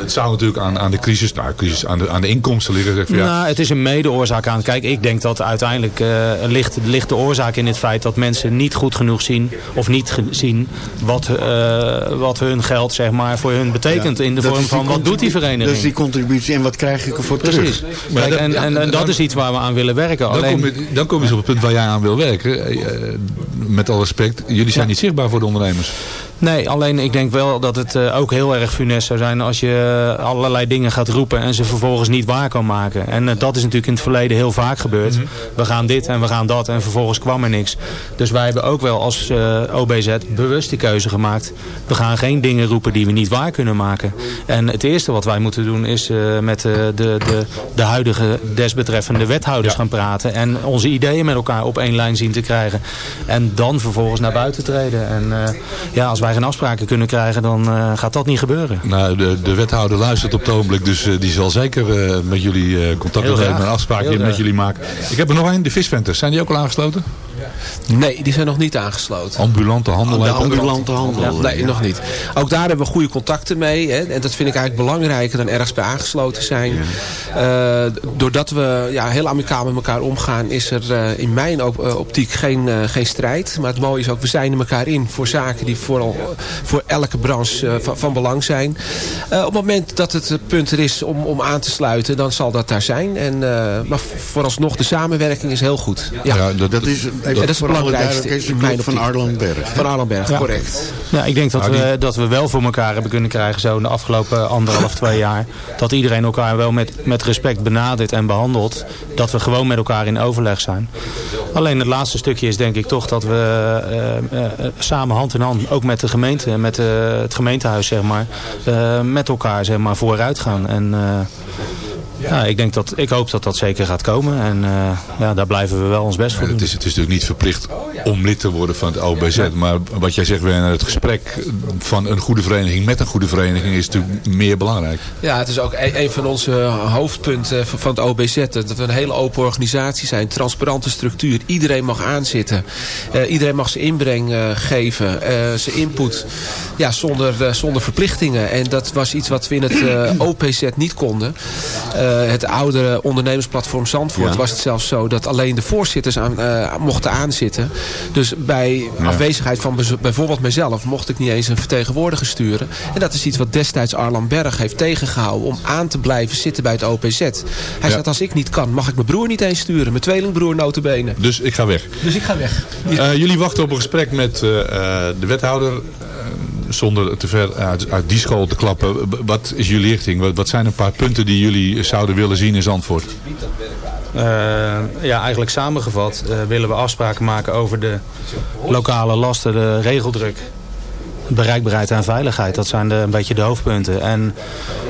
het zou natuurlijk aan, aan de crisis, nou, crisis aan, de, aan de inkomsten liggen. Zeg, ja. Nou, het is een mede-oorzaak aan. Kijk, ik denk dat uiteindelijk uh, ligt, ligt de oorzaak in het feit dat mensen niet goed genoeg zien. Of niet zien wat, uh, wat hun geld zeg maar, voor hun betekent. Ja, in de vorm van wat doet die vereniging. Is die contributie en wat krijg ik ervoor terug. Precies. Kijk, en, en, en, dat is iets waar we aan willen werken. Dan, Alleen, kom je, dan kom je eens op het punt waar jij aan wil werken. met alle respect, jullie zijn niet zichtbaar voor de ondernemers. Nee, alleen ik denk wel dat het uh, ook heel erg funest zou zijn als je allerlei dingen gaat roepen en ze vervolgens niet waar kan maken. En uh, dat is natuurlijk in het verleden heel vaak gebeurd. Mm -hmm. We gaan dit en we gaan dat en vervolgens kwam er niks. Dus wij hebben ook wel als OBZ bewust die keuze gemaakt. We gaan geen dingen roepen die we niet waar kunnen maken. En het eerste wat wij moeten doen is met de, de, de huidige desbetreffende wethouders ja. gaan praten. En onze ideeën met elkaar op één lijn zien te krijgen. En dan vervolgens naar buiten treden. En ja, als wij wij geen afspraken kunnen krijgen, dan uh, gaat dat niet gebeuren. Nou, de, de wethouder luistert op het ogenblik, dus uh, die zal zeker uh, met jullie contact opnemen en een afspraakje met jullie maken. Ik heb er nog één, de visventers. Zijn die ook al aangesloten? Nee, die zijn nog niet aangesloten. Ambulante handel. De ambulante handel. Ja, nee, nog niet. Ook daar hebben we goede contacten mee. Hè, en dat vind ik eigenlijk belangrijker dan ergens bij aangesloten zijn. Ja. Uh, doordat we ja, heel amicaal met elkaar omgaan... is er uh, in mijn op, optiek geen, uh, geen strijd. Maar het mooie is ook, we zijn er elkaar in... voor zaken die vooral, voor elke branche van, van, belang zijn. op het moment dat het punt er is om, om aan te sluiten... dan zal dat daar zijn. En, maar vooralsnog, de samenwerking is heel goed. Ja, ja dat, dat is... Dat, is het belangrijkste is in mijn van Arlenberg. Van Arlenberg, ja. correct. Ja, ik denk dat, nou, we, dat we wel voor elkaar hebben kunnen krijgen zo in de afgelopen anderhalf, twee jaar. Dat iedereen elkaar wel met, met respect benadert en behandelt. Dat we gewoon met elkaar in overleg zijn. Alleen het laatste stukje is denk ik toch dat we uh, uh, samen hand in hand, ook met de gemeente, met uh, het gemeentehuis zeg maar, met elkaar zeg maar vooruit gaan. En ja, ik, denk dat, ik hoop dat dat zeker gaat komen. En uh, ja, daar blijven we wel ons best voor doen. Het is, het is natuurlijk niet verplicht om lid te worden van het OBZ. Maar wat jij zegt, Werner, het gesprek van een goede vereniging met een goede vereniging is natuurlijk meer belangrijk. Ja, het is ook een, een van onze hoofdpunten van het OBZ. Dat we een hele open organisatie zijn. Transparante structuur. Iedereen mag aanzitten. Uh, iedereen mag zijn inbreng uh, geven. Uh, zijn input. Ja, zonder, zonder verplichtingen. En dat was iets wat we in het OPZ niet konden. Uh, het oude ondernemersplatform Zandvoort ja. was het zelfs zo dat alleen de voorzitters aan, uh, mochten aanzitten. Dus bij ja. afwezigheid van bijvoorbeeld mezelf mocht ik niet eens een vertegenwoordiger sturen. En dat is iets wat destijds Arlan Berg heeft tegengehouden om aan te blijven zitten bij het OPZ. Hij ja. zegt als ik niet kan mag ik mijn broer niet eens sturen. Mijn tweelingbroer notabene. Dus ik ga weg. Dus ik ga weg. Uh, jullie wachten op een gesprek met de wethouder zonder te ver uit, uit, die school te klappen, wat is jullie richting? Wat, wat, zijn een paar punten die jullie zouden willen zien in Zandvoort? Uh, ja, eigenlijk samengevat uh, willen we afspraken maken over de lokale lasten, de regeldruk bereikbaarheid en veiligheid. Dat zijn de, een beetje de hoofdpunten. En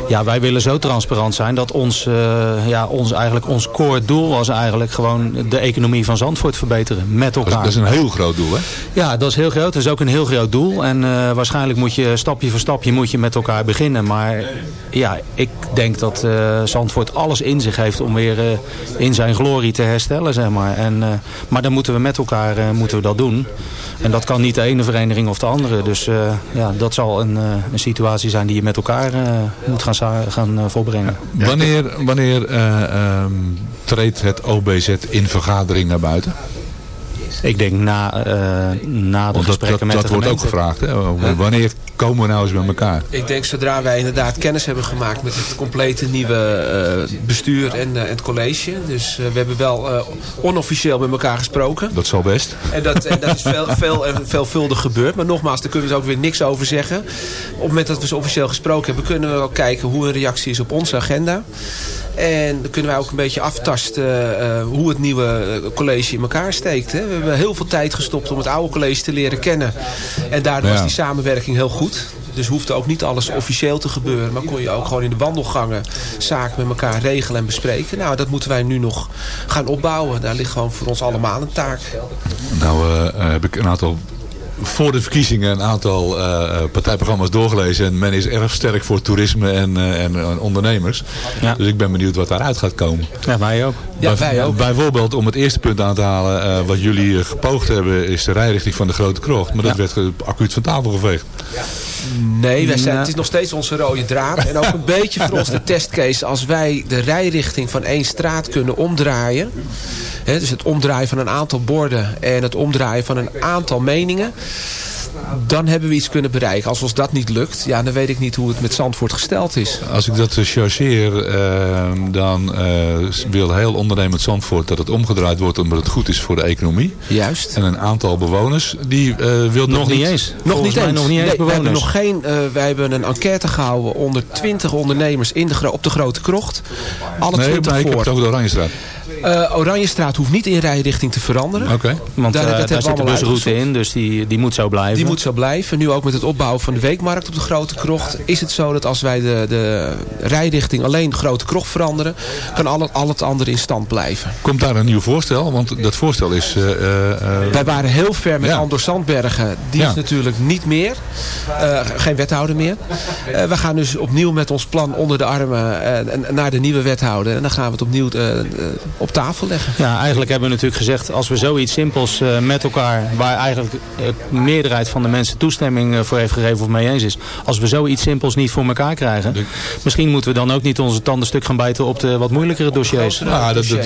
ja, wij willen zo transparant zijn dat ons, uh, ja, ons, eigenlijk, ons core doel was eigenlijk gewoon de economie van Zandvoort verbeteren met elkaar. Dat is, dat is een heel groot doel hè? Ja, dat is heel groot. Dat is ook een heel groot doel. En uh, waarschijnlijk moet je stapje voor stapje moet je met elkaar beginnen. Maar ja, ik denk dat uh, Zandvoort alles in zich heeft om weer in zijn glorie te herstellen. Zeg maar. En, maar dan moeten we met elkaar moeten we dat doen. En dat kan niet de ene vereniging of de andere. Dus uh, ja, dat zal een, uh, een, situatie zijn die je met elkaar uh, moet gaan, gaan volbrengen. Wanneer, wanneer um, treedt het OBZ in vergadering naar buiten? Ik denk na, uh, na de gesprekken dat, met dat de wordt ook gevraagd. Hè? Wanneer komen we nou eens bij elkaar? Ik denk zodra wij inderdaad kennis hebben gemaakt met het complete nieuwe uh, bestuur en uh, het college. Dus we hebben wel onofficieel met elkaar gesproken. Dat zal best. En dat, en dat is veel, veel en veelvuldig gebeurd. Maar nogmaals, daar kunnen we ook weer niks over zeggen. Op het moment dat we ze officieel gesproken hebben, kunnen we wel kijken hoe een reactie is op onze agenda. En dan kunnen wij ook een beetje aftasten hoe het nieuwe college in elkaar steekt. Hè. We hebben heel veel tijd gestopt om het oude college te leren kennen. En daardoor ja. was die samenwerking heel goed. Dus hoefde ook niet alles officieel te gebeuren. Maar kon je ook gewoon in de wandelgangen zaken met elkaar regelen en bespreken. Nou, dat moeten wij nu nog gaan opbouwen. Daar ligt gewoon voor ons allemaal een taak. Nou uh, heb ik een aantal voor de verkiezingen een aantal uh, partijprogramma's doorgelezen. En men is erg sterk voor toerisme en, uh, en, ondernemers. Ja. Dus ik ben benieuwd wat daaruit gaat komen. Ja, wij ook. Ja, Bij, wij ook. Bijvoorbeeld, om het eerste punt aan te halen. wat jullie gepoogd hebben, is de rijrichting van de Grote Krocht. Maar dat ja. werd acuut van tafel geveegd. Nee, wij zijn, het is nog steeds onze rode draad. En ook een beetje voor ons de testcase. Als wij de rijrichting van één straat kunnen omdraaien. Hè, dus het omdraaien van een aantal borden. En het omdraaien van een aantal meningen dan hebben we iets kunnen bereiken. Als ons dat niet lukt, ja, dan weet ik niet hoe het met Zandvoort gesteld is. Als ik dat chargeer, uh, dan uh, wil heel ondernemend Zandvoort dat het omgedraaid wordt omdat het goed is voor de economie. Juist. En een aantal bewoners, die uh, wil nog niet eens. Nog niet eens. Nog niet eens nee, bewoners. We hebben nog geen, wij hebben een enquête gehouden onder 20 ondernemers in de, op de Grote Krocht. Alle nee, 20 maar voor. ik heb het over de Oranjestraat. Uh, Oranjestraat hoeft niet in rijrichting te veranderen. Oké. Okay. Want daar, uh, daar zit de busroute in, dus die, die moet zo blijven. Die moet zo blijven. Nu ook met het opbouwen van de weekmarkt op de Grote Krocht... is het zo dat als wij de, de rijrichting alleen Grote Krocht veranderen... kan al het, al het andere in stand blijven. Komt daar een nieuw voorstel? Want dat voorstel is... Uh, wij waren heel ver met ja. Andor Sandbergen. Die ja. is natuurlijk niet meer. geen wethouder meer. we gaan dus opnieuw met ons plan onder de armen... naar de nieuwe wethouder. En dan gaan we het opnieuw op tafel leggen. Ja, eigenlijk hebben we natuurlijk gezegd, als we zoiets simpels uh, met elkaar, waar eigenlijk de meerderheid van de mensen toestemming uh, voor heeft gegeven of mee eens is, als we zoiets simpels niet voor elkaar krijgen, de... misschien moeten we dan ook niet onze tanden stuk gaan bijten op de wat moeilijkere dossiers. Ja, dat, dat,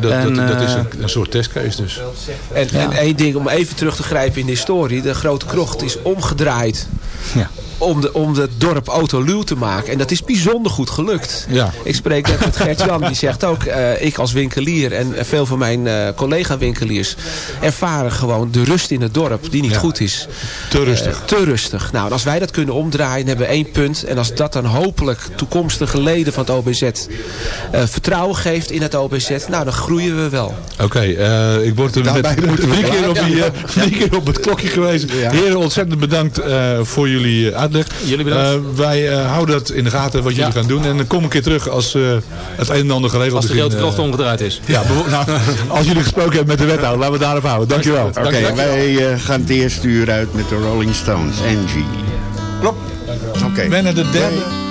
dat, en, dat, dat is een, een, soort testcase dus. En, ja. en één ding om even terug te grijpen in de historie, de Grote Krocht is omgedraaid. Ja om, de, om het dorp autoluw te maken. En dat is bijzonder goed gelukt. Ja. Ik spreek net met Gert-Jan, die zegt ook... Uh, ik als winkelier en veel van mijn uh, collega-winkeliers... ervaren gewoon de rust in het dorp, die niet ja. goed is. Te rustig. Uh, te rustig. Nou, als wij dat kunnen omdraaien, hebben we één punt. En als dat dan hopelijk toekomstige leden van het OBZ... vertrouwen geeft in het OBZ, nou, dan groeien we wel. Oké, okay, ik word er met, drie, keer op die, drie keer op het klokje geweest. Heren, ontzettend bedankt voor jullie uitleg. Jullie bedankt. Uh, wij uh, houden dat in de gaten wat jullie ja. gaan doen. En dan kom ik een keer terug als uh, het een en ander geregeld is. Als de grote krocht omgedraaid is. Ja, nou, als jullie gesproken hebben met de wethouder, laten we daarop houden. Dankjewel. Oké, okay, wij gaan het eerste uur uit met de Rolling Stones. Angie. Klopt. Oké. Okay. Ben de derde.